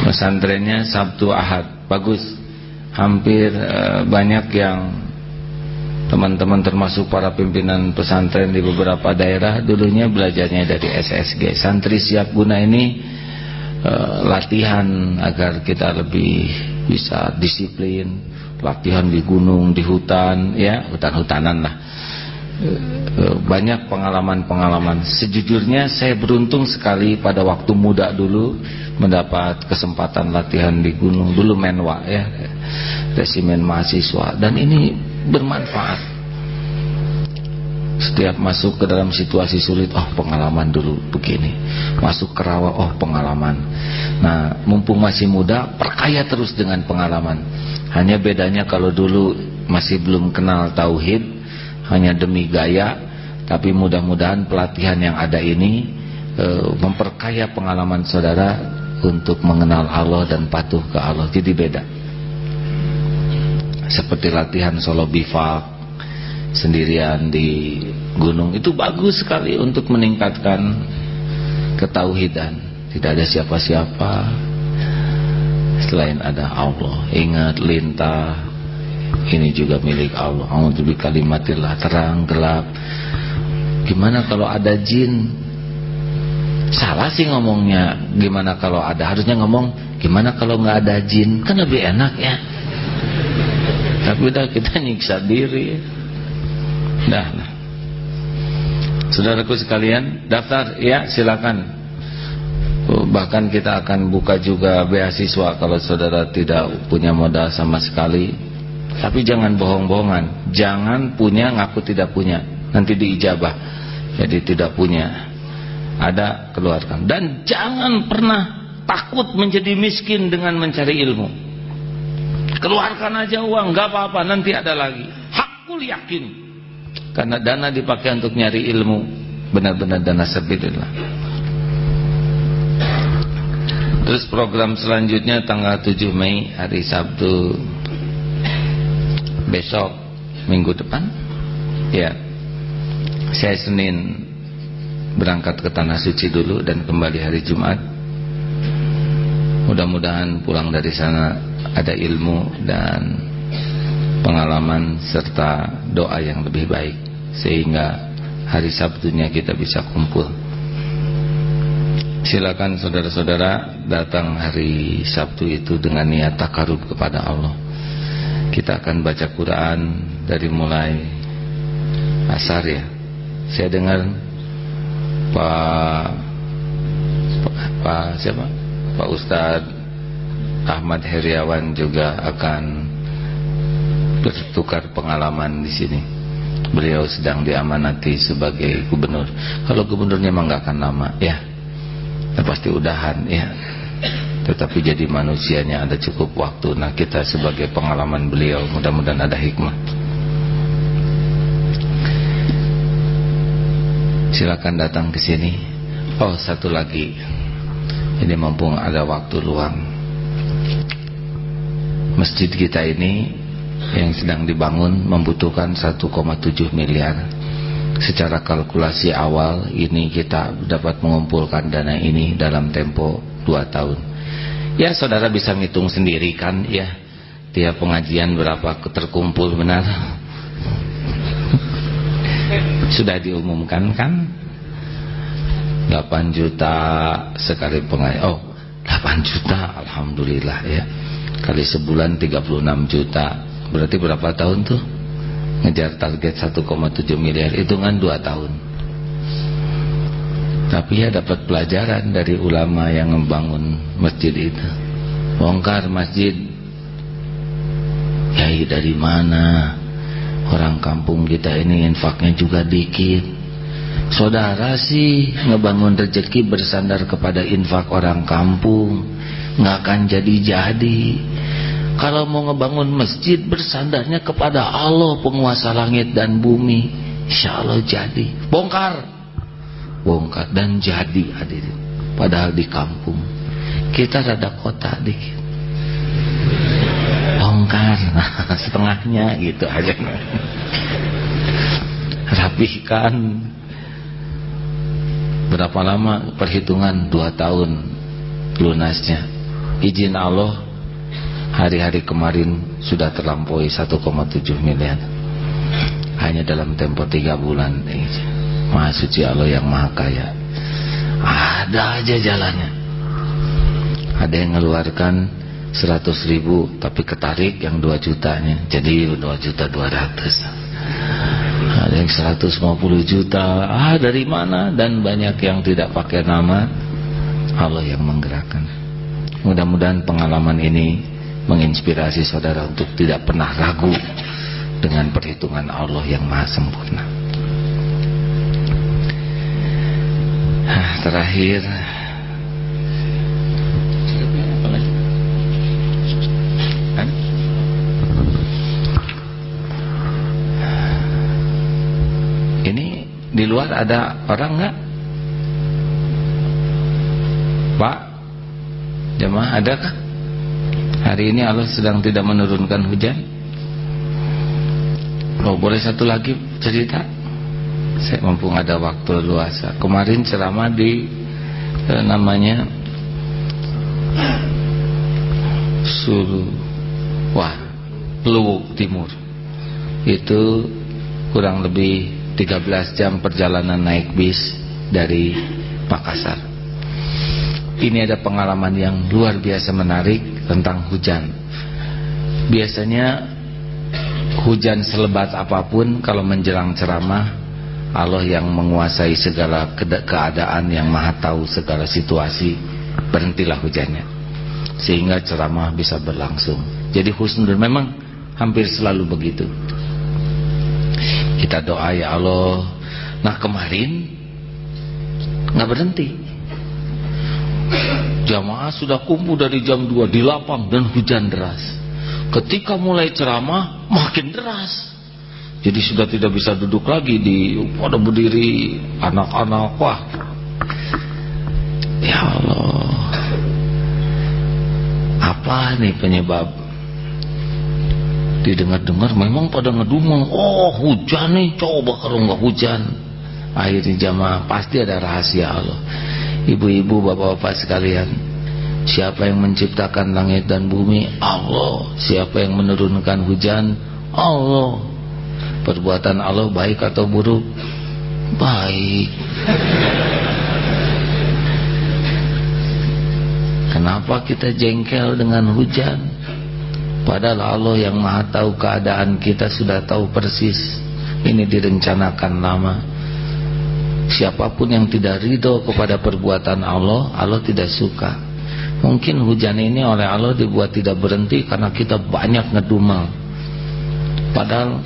Pesantrennya Sabtu Ahad. Bagus hampir e, banyak yang teman-teman termasuk para pimpinan pesantren di beberapa daerah dulunya belajarnya dari SSG santri siap guna ini e, latihan agar kita lebih bisa disiplin latihan di gunung di hutan ya hutan-hutanan lah banyak pengalaman-pengalaman. Sejujurnya saya beruntung sekali pada waktu muda dulu mendapat kesempatan latihan di gunung dulu menwa ya resimen mahasiswa. Dan ini bermanfaat. Setiap masuk ke dalam situasi sulit oh pengalaman dulu begini. Masuk ke rawa oh pengalaman. Nah mumpung masih muda perkaya terus dengan pengalaman. Hanya bedanya kalau dulu masih belum kenal tauhid hanya demi gaya tapi mudah-mudahan pelatihan yang ada ini e, memperkaya pengalaman saudara untuk mengenal Allah dan patuh ke Allah. Jadi beda. Seperti latihan solo bivak sendirian di gunung. Itu bagus sekali untuk meningkatkan ketauhidan. Tidak ada siapa-siapa selain ada Allah. Ingat lintah ini juga milik Allah. A'udzu kalimatillah terang gelap. Gimana kalau ada jin? Salah sih ngomongnya. Gimana kalau ada? Harusnya ngomong gimana kalau nggak ada jin? Kan lebih enak ya. Tapi udah kita nyiksa diri. Dah nah. saudaraku sekalian daftar. Ya silakan. Bahkan kita akan buka juga beasiswa kalau saudara tidak punya modal sama sekali tapi jangan bohong-bohongan. Jangan punya ngaku tidak punya. Nanti diijabah jadi tidak punya. Ada keluarkan. Dan jangan pernah takut menjadi miskin dengan mencari ilmu. Keluarkan aja uang gak apa-apa nanti ada lagi. Hakul yakin. Karena dana dipakai untuk nyari ilmu. Benar-benar dana sebidillah Terus program selanjutnya tanggal 7 Mei hari Sabtu besok minggu depan. Ya. Saya Senin berangkat ke tanah suci dulu dan kembali hari Jumat. Mudah-mudahan pulang dari sana ada ilmu dan pengalaman serta doa yang lebih baik sehingga hari Sabtunya kita bisa kumpul silakan saudara-saudara datang hari Sabtu itu dengan niat takarub kepada Allah kita akan baca Quran dari mulai asar ya. Saya dengar Pak Pak siapa? Pak Ustadz Ahmad Heriawan juga akan bertukar pengalaman di sini. Beliau sedang diamanati sebagai gubernur. Kalau gubernurnya memang gak akan lama ya. Pasti udahan ya tetapi jadi manusianya ada cukup waktu. Nah kita sebagai pengalaman beliau mudah-mudahan ada hikmah silakan datang ke sini. Oh satu lagi. Ini mumpung ada waktu luang. Masjid kita ini yang sedang dibangun membutuhkan 1,7 miliar. Secara kalkulasi awal ini kita dapat mengumpulkan dana ini dalam tempo 2 tahun ya saudara bisa ngitung sendiri kan ya. Tiap pengajian berapa terkumpul benar? Sudah diumumkan kan? 8 juta sekali pengajian oh 8 juta Alhamdulillah ya. Kali sebulan 36 juta. Berarti berapa tahun tuh? Ngejar target 1,7 miliar hitungan 2 tahun tapi ya dapat pelajaran dari ulama yang membangun masjid itu bongkar masjid ya dari mana orang kampung kita ini infaknya juga dikit saudara sih ngebangun rezeki bersandar kepada infak orang kampung nggak akan jadi-jadi kalau mau ngebangun masjid bersandarnya kepada Allah penguasa langit dan bumi. Insya Allah jadi. Bongkar. Bongkar dan jadi hadirin. Padahal di kampung. Kita rada kota dikit. Bongkar. Nah, setengahnya gitu aja. Rapihkan. Berapa lama perhitungan? Dua tahun lunasnya. Izin Allah hari-hari kemarin sudah terlampaui 1,7 miliar hanya dalam tempo 3 bulan Maha suci Allah yang maha kaya. Ada aja jalannya. Ada yang mengeluarkan 100 ribu tapi ketarik yang 2 jutanya jadi 2 juta 200 ada yang 150 juta. Ah dari mana? Dan banyak yang tidak pakai nama Allah yang menggerakkan. Mudah-mudahan pengalaman ini menginspirasi saudara untuk tidak pernah ragu dengan perhitungan Allah yang maha sempurna nah, terakhir. Ini di luar ada orang nggak? Pak jemaah adakah Hari ini Allah sedang tidak menurunkan hujan. Oh boleh satu lagi cerita Saya mumpung ada waktu luasa. Kemarin ceramah di eh, Namanya Sulu Wah Timur. Itu kurang lebih 13 jam perjalanan naik bis Dari Makassar. Ini ada pengalaman yang luar biasa menarik tentang hujan. Biasanya hujan selebat apa pun kalau menjelang ceramah Allah yang menguasai segala keadaan yang maha tahu segala situasi berhentilah hujannya. Sehingga ceramah bisa berlangsung. Jadi husnul memang hampir selalu begitu. Kita doa ya Allah nah kemarin nggak berhenti. Jamaah sudah kumpul dari jam 2 di lapang dan hujan deras. Ketika mulai ceramah makin deras jadi sudah tidak bisa duduk lagi di pada berdiri anak-anak wah. Ya Allah. Apa nih penyebab? Didengar-dengar memang pada ngedumel. Oh hujan nih coba kalau nggak hujan. Akhirnya jamaah pasti ada rahasia Allah. Ibu-ibu bapak-bapak sekalian siapa yang menciptakan langit dan bumi? Allah. Siapa yang menurunkan hujan? Allah perbuatan Allah baik atau buruk? Baik. Kenapa kita jengkel dengan hujan? Padahal Allah yang maha tahu keadaan kita sudah tahu persis. Ini direncanakan lama. Siapa pun yang tidak ridho kepada perbuatan Allah Allah tidak suka. Mungkin hujan ini oleh Allah dibuat tidak berhenti karena kita banyak ngedumel. Padahal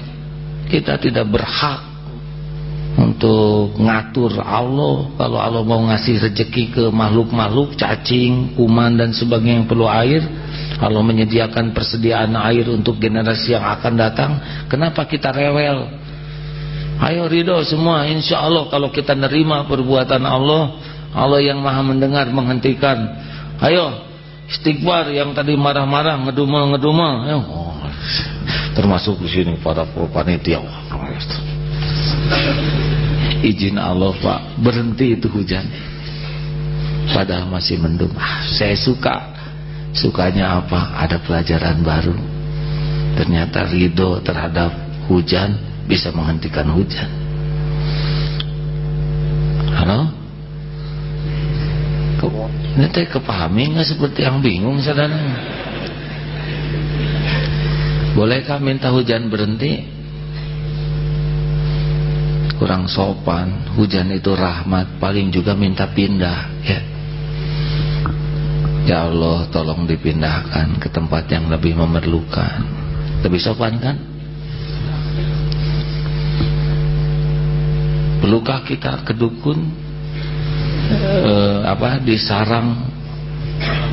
kita tidak berhak untuk ngatur Allah. Kalau Allah mau ngasih rezeki ke makhluk-makhluk cacing, kuman dan sebagainya yang perlu air Allah menyediakan persediaan air untuk generasi yang akan datang. Kenapa kita rewel? Ayo ridho semua insya Allah kalau kita nerima perbuatan Allah Allah yang maha mendengar menghentikan. Ayo istighfar yang tadi marah-marah ngedumel-ngedumel. Oh, termasuk di sini para panitia. Izin Allah Pak berhenti itu hujan. Padahal masih mendung. Ah, saya suka. Sukanya apa? Ada pelajaran baru. Ternyata ridho terhadap hujan bisa menghentikan hujan. Halo? Teh kepahami nggak seperti yang bingung saudara Bolehkah minta hujan berhenti? Kurang sopan. Hujan itu rahmat. Paling juga minta pindah. Ya. Ya Allah tolong dipindahkan ke tempat yang lebih memerlukan. Lebih sopan kan? Perlukah kita ke dukun? Eh, apa di sarang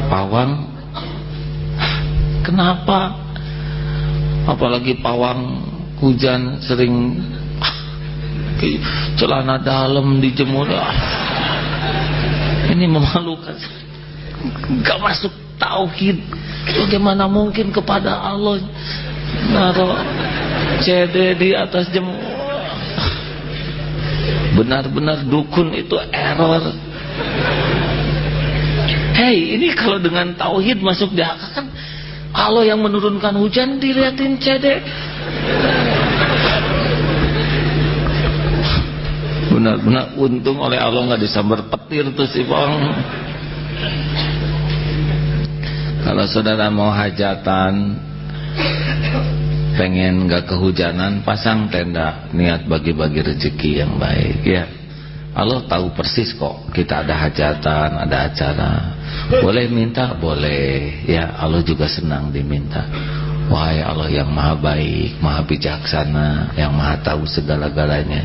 pawang? Kenapa? Apalagi pawang hujan sering celana dalam dijemur. Ini memalukan. Gak masuk tauhid. Bagaimana mungkin kepada Allah naruh CD di atas jemur? Benar-benar dukun itu error. Hei ini kalau dengan tauhid masuk di akal kan Allah yang menurunkan hujan dilihatin cedek. Benar-benar untung oleh Allah nggak disambar petir tuh si bang. Kalau saudara mau hajatan pengen nggak kehujanan pasang tenda. Niat bagi-bagi rezeki yang baik ya Allah tahu persis kok kita ada hajatan ada acara boleh minta? Boleh. Ya, Allah juga senang diminta. Wahai Allah yang maha baik, maha bijaksana, yang maha tahu segala-galanya.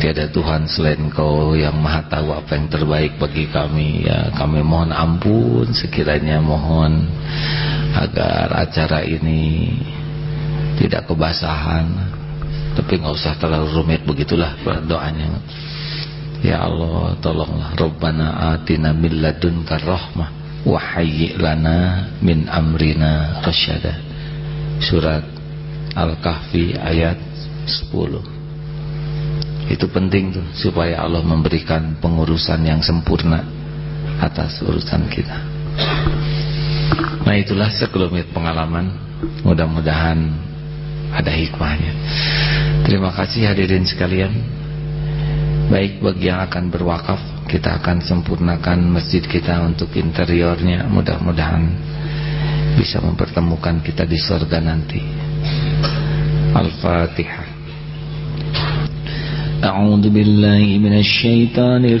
Tiada Tuhan selain kau yang maha tahu apa yang terbaik bagi kami. Ya, kami mohon ampun sekiranya mohon agar acara ini tidak kebasahan. Tapi nggak usah terlalu rumit begitulah doanya. Ya Allah tolonglah. Rabbana atina min ladunka rahmah wa hayyi lana min amrina rasyada. Surat Al-Kahfi ayat 10 Itu penting tuh supaya Allah memberikan pengurusan yang sempurna atas urusan kita. Nah itulah sekelumit pengalaman. Mudah-mudahan ada hikmahnya. Terima kasih hadirin sekalian. Baik bagi yang akan berwakaf kita akan sempurnakan masjid kita untuk interiornya. Mudah-mudahan bisa mempertemukan kita di surga nanti. Al-Fatihah. A'udzu billahi minasy syaithanir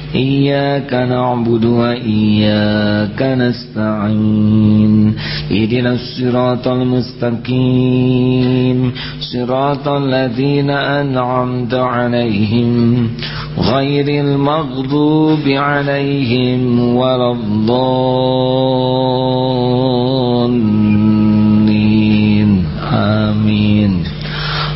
إياك نعبد وإياك نستعين. إذن الصراط المستقيم. صراط الذين أنعمت عليهم غير المغضوب عليهم ولا الضالين. آمين.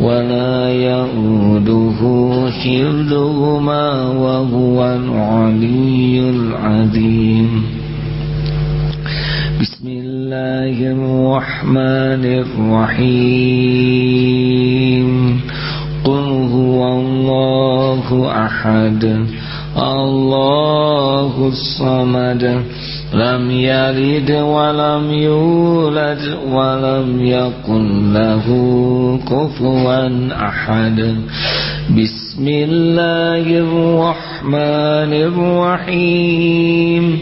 ولا يؤوده حفظهما وهو العلي العظيم. بسم الله الرحمن الرحيم. قل هو الله أحد الله الصمد لم يلد ولم يولد ولم يكن له كفوا أحد. بسم الله الرحمن الرحيم.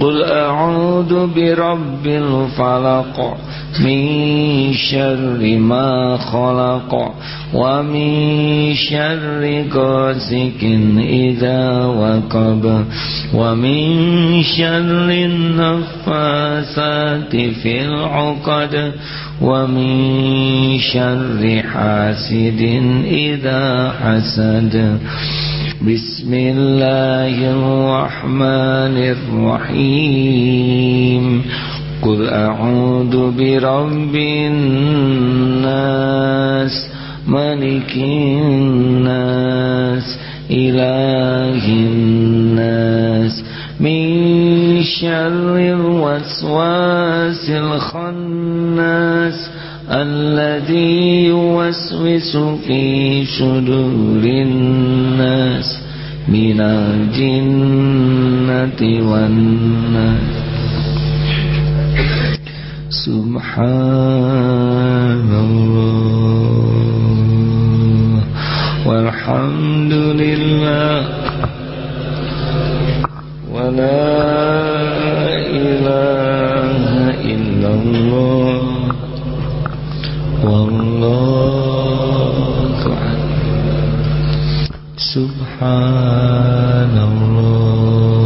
قل أعوذ برب الفلق. من شر ما خلق ومن شر غاسق إذا وقب ومن شر النفاسات في العقد ومن شر حاسد إذا حسد. بسم الله الرحمن الرحيم. قل أعوذ برب الناس ملك الناس إله الناس من شر الوسواس الخناس الذي يوسوس في صدور الناس من الجنة والناس سبحان الله والحمد لله ولا إله إلا الله والله سبحان الله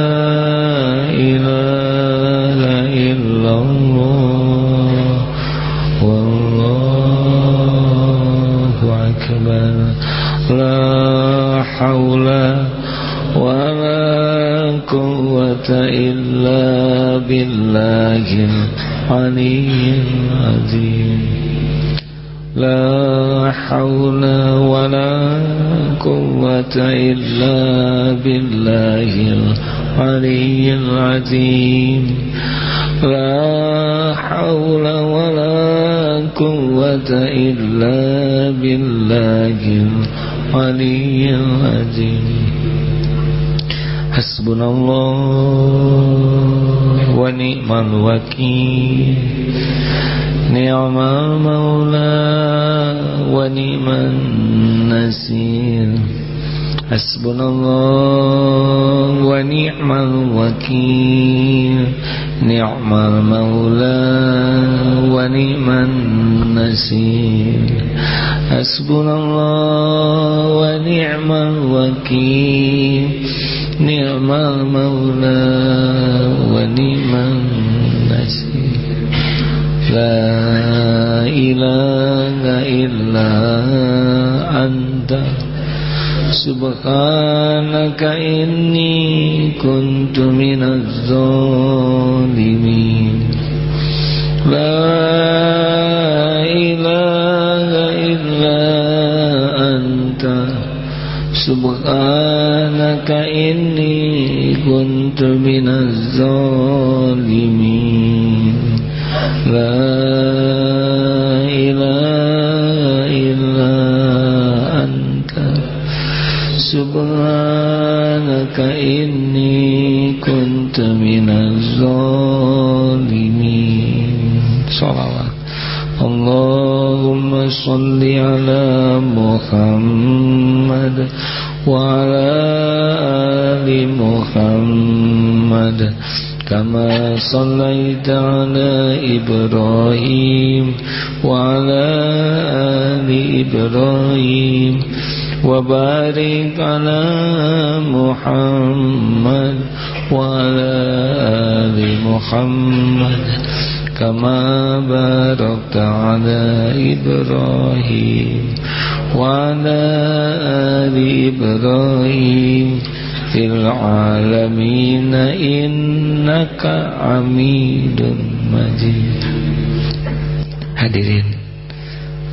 لا حول ولا قوة إلا بالله العلي العظيم. لا حول ولا قوة إلا بالله العلي العظيم. لا حول ولا قوة إلا بالله العلي العظيم حسبنا الله ونعم الوكيل نعم المولى ونعم النسير حسبنا الله ونعم الوكيل نعم المولى ونعم النسير حسبنا الله ونعم الوكيل. نعم المولى ونعم النسير لا إله إلا أنت. سبحانك إني كنت من الظالمين لا إله إلا أنت سبحانك إني كنت من الظالمين لا سبحانك إني كنت من الظالمين صلوات اللهم صل على محمد وعلى آل محمد كما صليت على إبراهيم وعلى آل إبراهيم وبارك على محمد وعلى آل محمد كما باركت على إبراهيم وعلى آل إبراهيم في العالمين إنك عميد مجيد Hadirin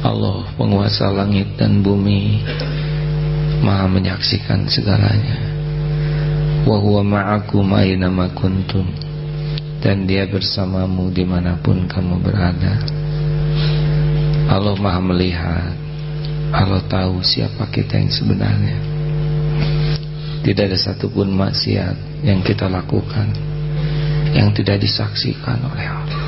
Allah penguasa langit dan bumi Maha menyaksikan segalanya. Wa huwa ma'akum aina kuntum. Dan dia bersamamu di mana pun kamu berada. Allah maha melihat. Allah tahu siapa kita yang sebenarnya. Tidak ada satupun maksiat yang kita lakukan yang tidak disaksikan oleh Allah.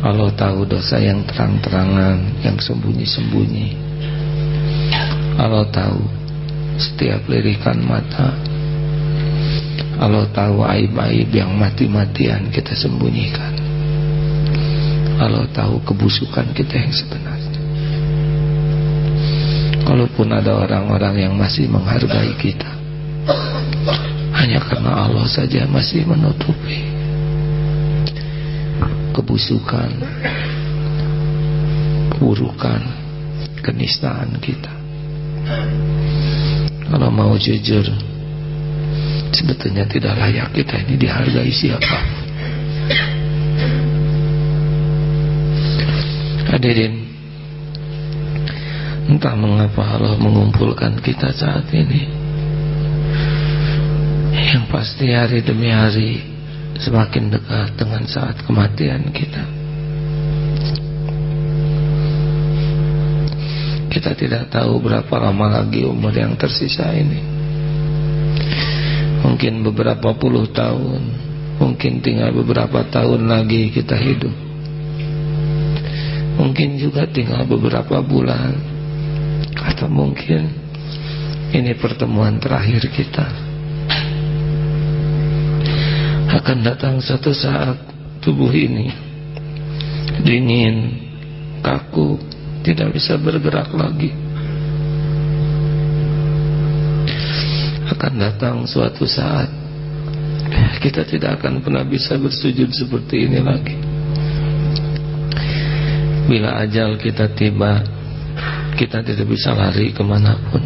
Allah tahu dosa yang terang-terangan yang sembunyi-sembunyi Allah tahu. Setiap lirikan mata Allah tahu aib-aib yang mati-matian kita sembunyikan. Allah tahu kebusukan kita yang sebenarnya. Kalaupun ada orang-orang yang masih menghargai kita Hanya karena Allah saja masih menutupi Kebusukan Keburukan Kenistaan kita kalau mau jujur Sebetulnya tidak layak kita ini dihargai siapa. Hadirin Entah mengapa Allah mengumpulkan kita saat ini. Yang pasti hari demi hari Semakin dekat dengan saat kematian kita Kita tidak tahu berapa lama lagi umur yang tersisa ini. Mungkin beberapa puluh tahun. Mungkin tinggal beberapa tahun lagi kita hidup. Mungkin juga tinggal beberapa bulan. Atau mungkin Ini pertemuan terakhir kita. Akan datang satu saat Tubuh ini Dingin Kaku tidak bisa bergerak lagi. Akan datang suatu saat kita tidak akan pernah bisa bersujud seperti ini lagi. Bila ajal kita tiba kita tidak bisa lari ke mana pun.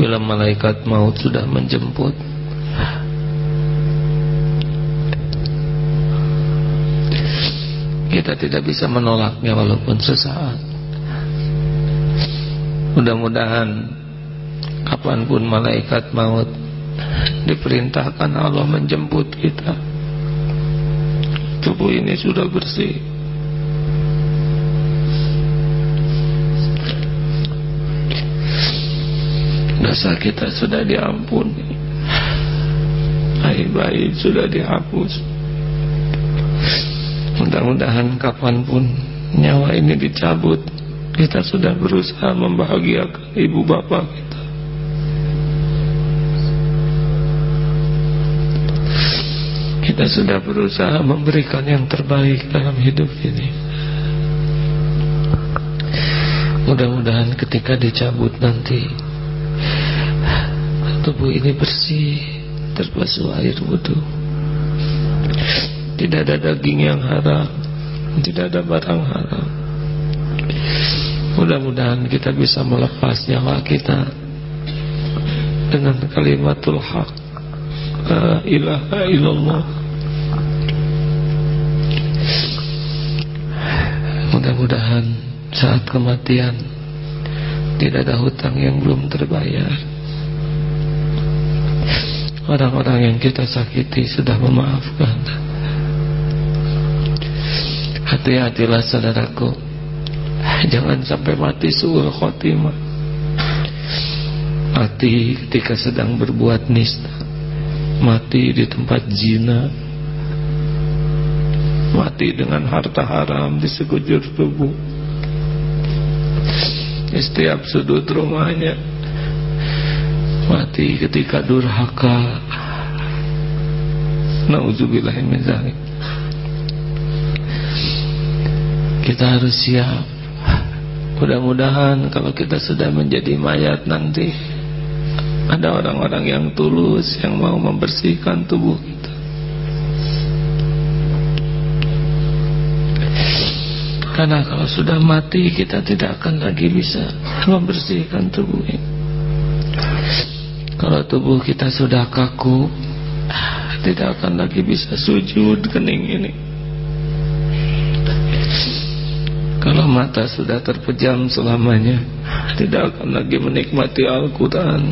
Bila malaikat maut sudah menjemput kita tidak bisa menolaknya walaupun sesaat. Mudah-mudahan kapan pun malaikat maut diperintahkan Allah menjemput kita. Tubuh ini sudah bersih. Dosa kita sudah diampuni. Aib-aib sudah dihapus mudah-mudahan kapan pun nyawa ini dicabut kita sudah berusaha membahagiakan ibu bapak kita. Kita sudah berusaha memberikan yang terbaik dalam hidup ini. Mudah-mudahan ketika dicabut nanti tubuh ini bersih terbasuh air wudhu tidak ada daging yang haram. Tidak ada barang haram. Mudah-mudahan kita bisa melepas nyawa kita dengan kalimatul haq. La ilaha illallah. Mudah-mudahan saat kematian tidak ada hutang yang belum terbayar. Orang-orang yang kita sakiti sudah memaafkan Hati-hatilah saudaraku. Jangan sampai mati suul khotimah. Mati ketika sedang berbuat nista. Mati di tempat zina. Mati dengan harta haram di sekujur tubuh. Di setiap sudut rumahnya. Mati ketika durhaka. Nauzubillah kita harus siap. Mudah-mudahan kalau kita sudah menjadi mayat nanti ada orang-orang yang tulus yang mau membersihkan tubuh kita. Karena kalau sudah mati kita tidak akan lagi bisa membersihkan tubuh ini. Kalau tubuh kita sudah kaku Tidak akan lagi bisa sujud kening ini Kalau mata sudah terpejam selamanya Tidak akan lagi menikmati Al-Quran.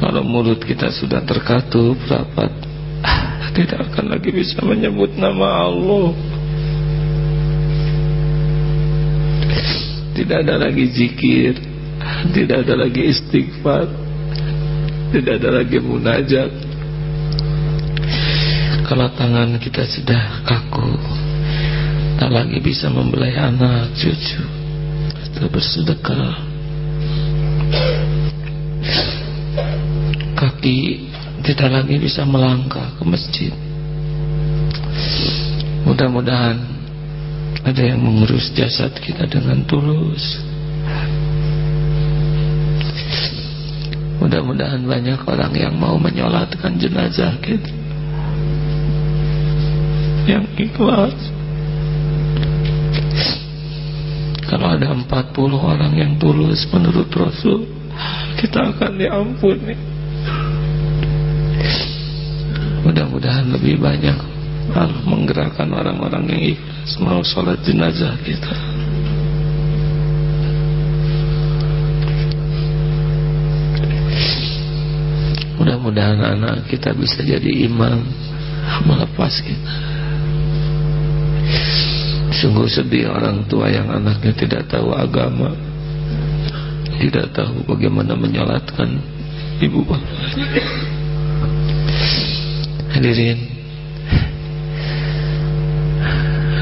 Kalau mulut kita sudah terkatup rapat Tidak akan lagi bisa menyebut nama Allah. Tidak ada lagi zikir tidak ada lagi istighfar tidak ada lagi munajat. Kalau tangan kita sudah kaku tak lagi bisa membelai anak cucu. Atau bersedekah. Kaki tidak lagi bisa melangkah ke masjid. Mudah-mudahan ada yang mengurus jasad kita dengan tulus. Mudah-mudahan banyak orang yang mau menyolatkan jenazah kita. Yang ikhlas Kalau ada 40 orang yang tulus menurut Rasul Kita akan diampuni. Mudah-mudahan lebih banyak Allah menggerakkan orang-orang yang ikhlas Mau sholat jenazah kita. Mudah-mudahan anak kita bisa jadi imam Melepas kita Sungguh sedih orang tua yang anaknya tidak tahu agama. Tidak tahu bagaimana menyolatkan ibu bapaknya Hadirin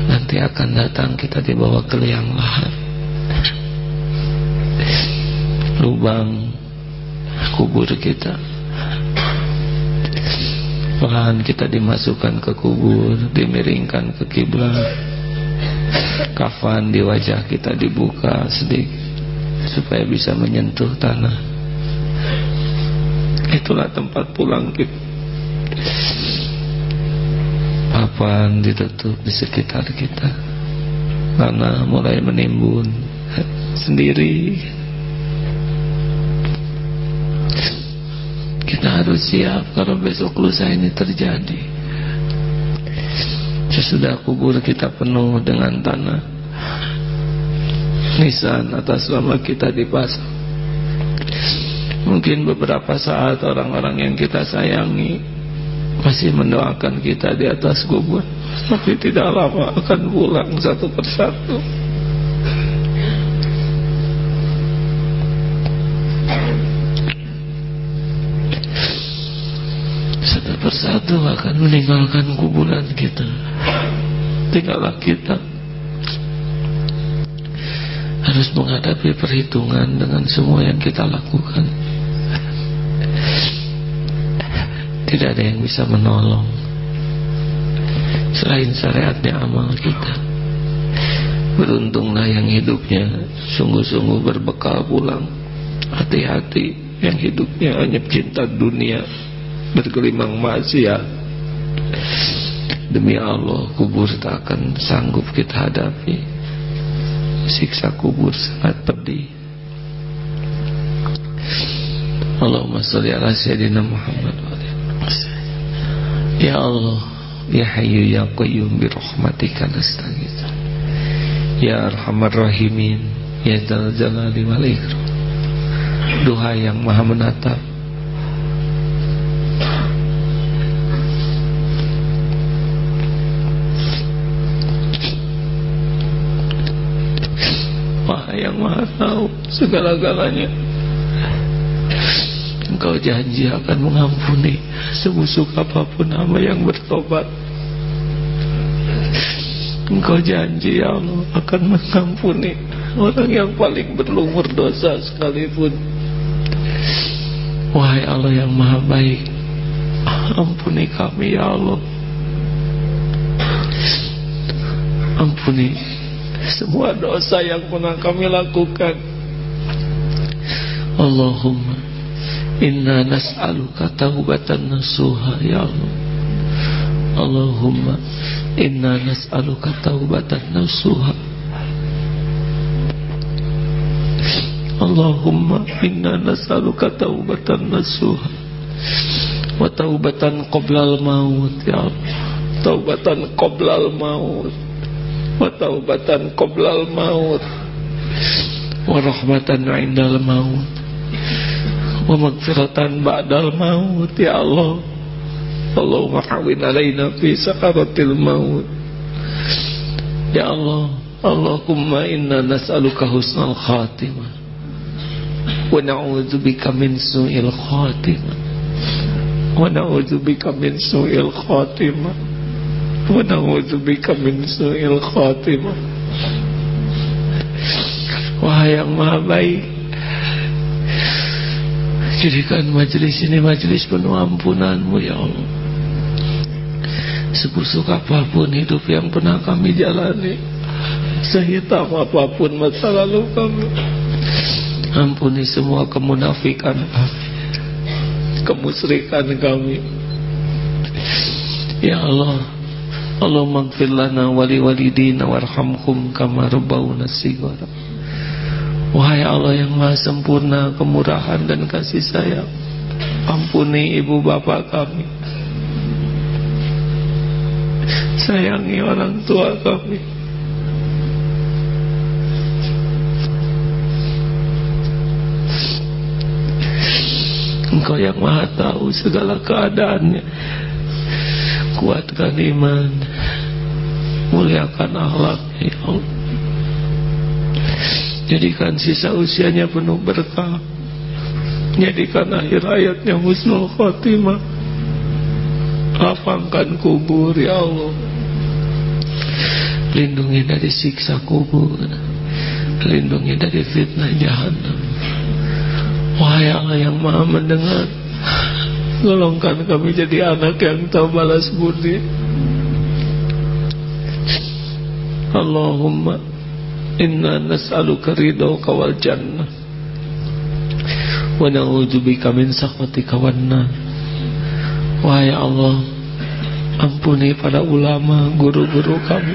Nanti akan datang kita dibawa ke liang lahat. Lubang kubur kita. Perlahan kita dimasukkan ke kubur Dimiringkan ke kiblat Kafan di wajah kita dibuka sedikit Supaya bisa menyentuh tanah. Itulah tempat pulang kita. Papan ditutup di sekitar kita. Tanah mulai menimbun Sendiri. Kita harus siap kalau besok lusa ini terjadi. Sesudah kubur kita penuh dengan tanah. Nisan atas nama kita dipasang. Mungkin beberapa saat orang-orang yang kita sayangi masih mendoakan kita di atas kubur, tapi tidak lama akan pulang satu persatu. Satu persatu akan meninggalkan kuburan kita. Tinggallah kita harus menghadapi perhitungan dengan semua yang kita lakukan. Tidak ada yang bisa menolong selain syariatnya amal kita. Beruntunglah yang hidupnya sungguh-sungguh berbekal pulang. Hati-hati yang hidupnya hanya cinta dunia, bergelimang maksiat. Demi Allah, kubur tak akan sanggup kita hadapi. Siksa kubur sangat pedih. Allahumma salli ala sayyidina Muhammad Ya Allah Ya Hayyu Ya Qayyum bi rahmatika nastaghith Ya Arhamar Rahimin Ya Dzal Jalali wal Ikram. Duha yang Maha Menatap yang maha tahu segala-galanya. Engkau janji akan mengampuni Sebusuk apa pun hamba yang bertobat. Engkau janji ya Allah akan mengampuni Orang yang paling berlumur dosa sekalipun. Wahai Allah yang maha baik Ampuni kami ya Allah. Ampuni semua dosa yang pernah kami lakukan. Allahumma inna nas'aluka taubatan nasuha ya Allah. Allahumma inna nas'aluka taubatan nasuha. Allahumma inna nas'aluka taubatan nasuha. Wa taubatan qoblal maut ya Allah. Taubatan qoblal maut wa taubatan qoblal maut. Wa rahmatan indal maut. Wa magfiratan ba'dal maut ya Allah. Allahumma hawin alaina fi sakaratil maut. Ya Allah Allahumma inna nas'aluka husnal khatimah. Wa na'udzubika min su'il khatimah. Wa na'udzubika min su'il khatimah wa na'udzubika min su'il khatimah Wahai yang maha baik Jadikan majelis ini majelis penuh ampunanmu ya Allah. Sebusuk apa pun hidup yang pernah kami jalani Sehitam apa pun masa lalu kami Ampuni semua kemunafikan kami Kemusrikan kami. Ya Allah Gfir lana wali walidina warhamhum kama rabbawna sigara Wahai Allah yang maha sempurna kemurahan dan kasih sayang Ampuni ibu bapak kami. Sayangi orang tua kami. Engkau yang maha tahu segala keadaannya kuatkan iman. Muliakan akhlak ya jadikan sisa usianya penuh berkah. Jadikan akhir hayatnya husnul khotimah lapangkan kubur ya Allah. Lindungi dari siksa kubur. Lindungi dari fitnah jahanam wahai Allah yang maha mendengar Golongkan kami jadi anak yang tahu balas budi Allahumma Inna nas'aluka ridho kawal jannah. Wa na'udzubika min sakhatika wan Wahai Allah Ampuni para ulama Guru-guru kami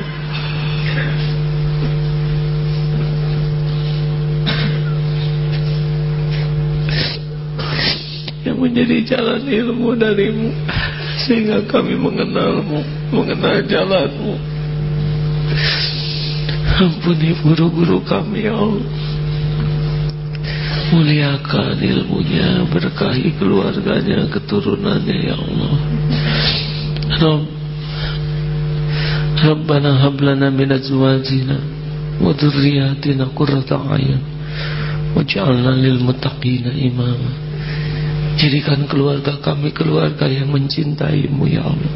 menjadi jalan ilmu darimu sehingga kami mengenalmu mengenal jalanmu. Ampuni guru-guru kami ya Allah. Muliakan ilmunya Berkahi keluarganya Keturunannya ya Allah. Rabb Rabbana hablana min azwajina Wa dhurriyatina qurrata ayun Waj'alna lil muttaqina imama Jadikan keluarga kami keluarga yang mencintaimu ya Allah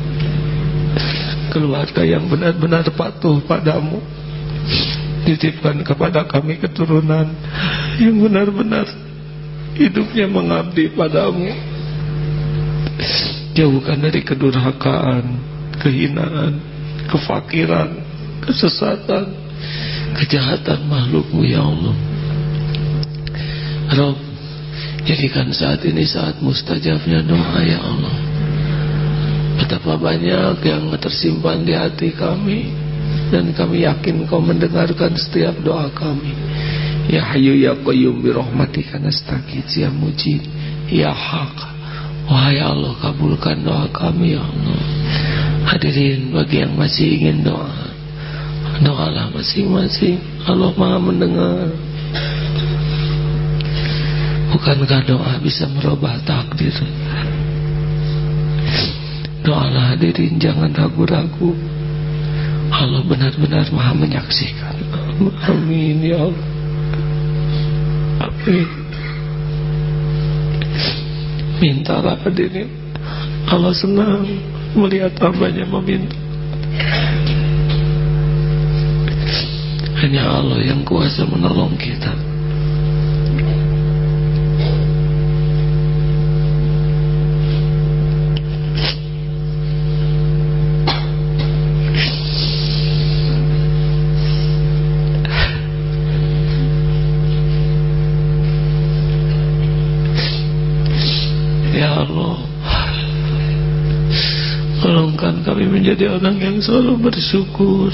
Keluarga yang benar-benar patuh padamu Titipkan kepada kami keturunan yang benar-benar hidupnya mengabdi padamu. Jauhkan dari kedurhakaan, kehinaan, kefakiran, kesesatan, kejahatan makhlukmu ya Allah. Rob, jadikan saat ini saat mustajabnya doa ya Allah. Betapa banyak yang tersimpan di hati kami dan kami yakin kau mendengarkan setiap doa kami. Ya hayu ya qayyum bi rahmatika nastaghits ya mujib ya haq. Wahai Allah kabulkan doa kami ya Allah. Hadirin bagi yang masih ingin doa doalah masing-masing. Allah maha mendengar bukankah doa bisa merubah takdir? Doalah hadirin jangan ragu-ragu. Allah benar-benar maha menyaksikan. Amin ya Allah. Amin. Mintalah hadirin Allah senang melihat hambanya meminta. Hanya Allah yang kuasa menolong kita menjadi orang yang selalu bersyukur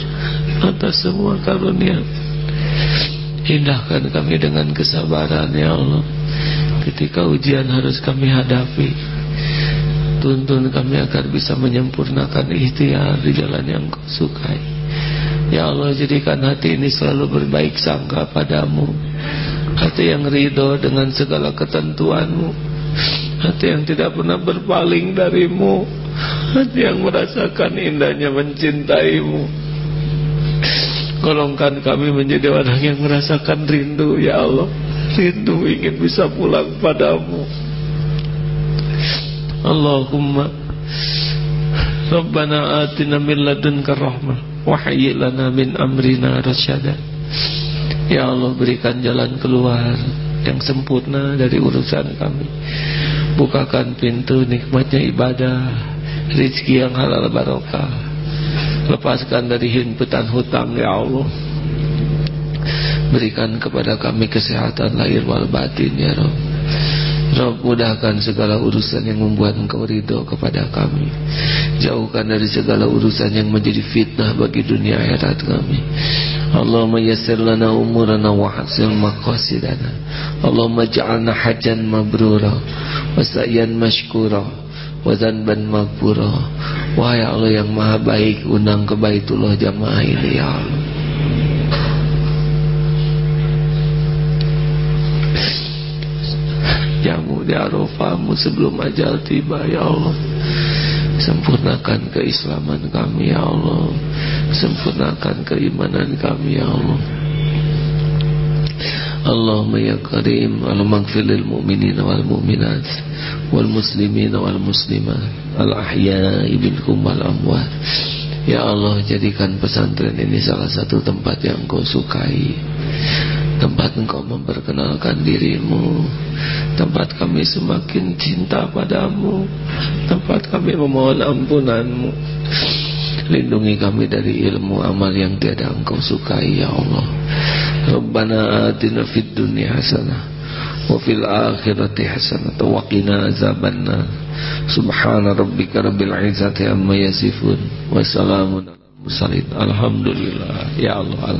atas semua karunia. Indahkan kami dengan kesabaran ya Allah. Ketika ujian harus kami hadapi Tuntun kami agar bisa menyempurnakan ikhtiar di jalan yang kau sukai Ya Allah jadikan hati ini selalu berbaik sangka padamu. Hati yang ridho dengan segala ketentuanmu. Hati yang tidak pernah berpaling darimu yang merasakan indahnya mencintaimu. Golongkan kami menjadi orang yang merasakan rindu Ya Allah. Rindu ingin bisa pulang padamu. Allahumma Rabbana atina min ladunka rahmah Wahyi lana min amrina rasyada. Ya Allah berikan jalan keluar Yang sempurna dari urusan kami. Bukakan pintu nikmatnya ibadah Rizki yang halal barokah. Lepaskan dari himpitan hutang ya Allah. Berikan kepada kami kesehatan lahir wal batin ya Rabb Rabb mudahkan segala urusan yang membuat engkau ridho kepada kami. Jauhkan dari segala urusan yang menjadi fitnah bagi dunia akhirat kami. Allahumma yassir lana umurana wa hasil maqasidana. Allahumma ja'alna hajan mabrura wa sa'yan mashkura wazanban maghfura wahai Allah yang maha baik undang ke baitullah jamaah ini ya Allah. Jamu di Arafahmu sebelum ajal tiba ya Allah. Sempurnakan keislaman kami ya Allah. Sempurnakan keimanan kami ya Allah Allahumma ya karim Allahumma gfir mu'minin wal mu'minat wal muslimin wal muslimat al ahya'i minhum wal amwat Ya Allah jadikan pesantren ini salah satu tempat yang kau sukai. Tempat engkau memperkenalkan dirimu. Tempat kami semakin cinta padamu. Tempat kami memohon ampunanmu. Lindungi kami dari ilmu amal yang tiada engkau sukai ya Allah Rabbana hasanah wa hasanah wa qina azabannar rabbika rabbil amma yasifun wa salamun mursalin alhamdulillah ya Allah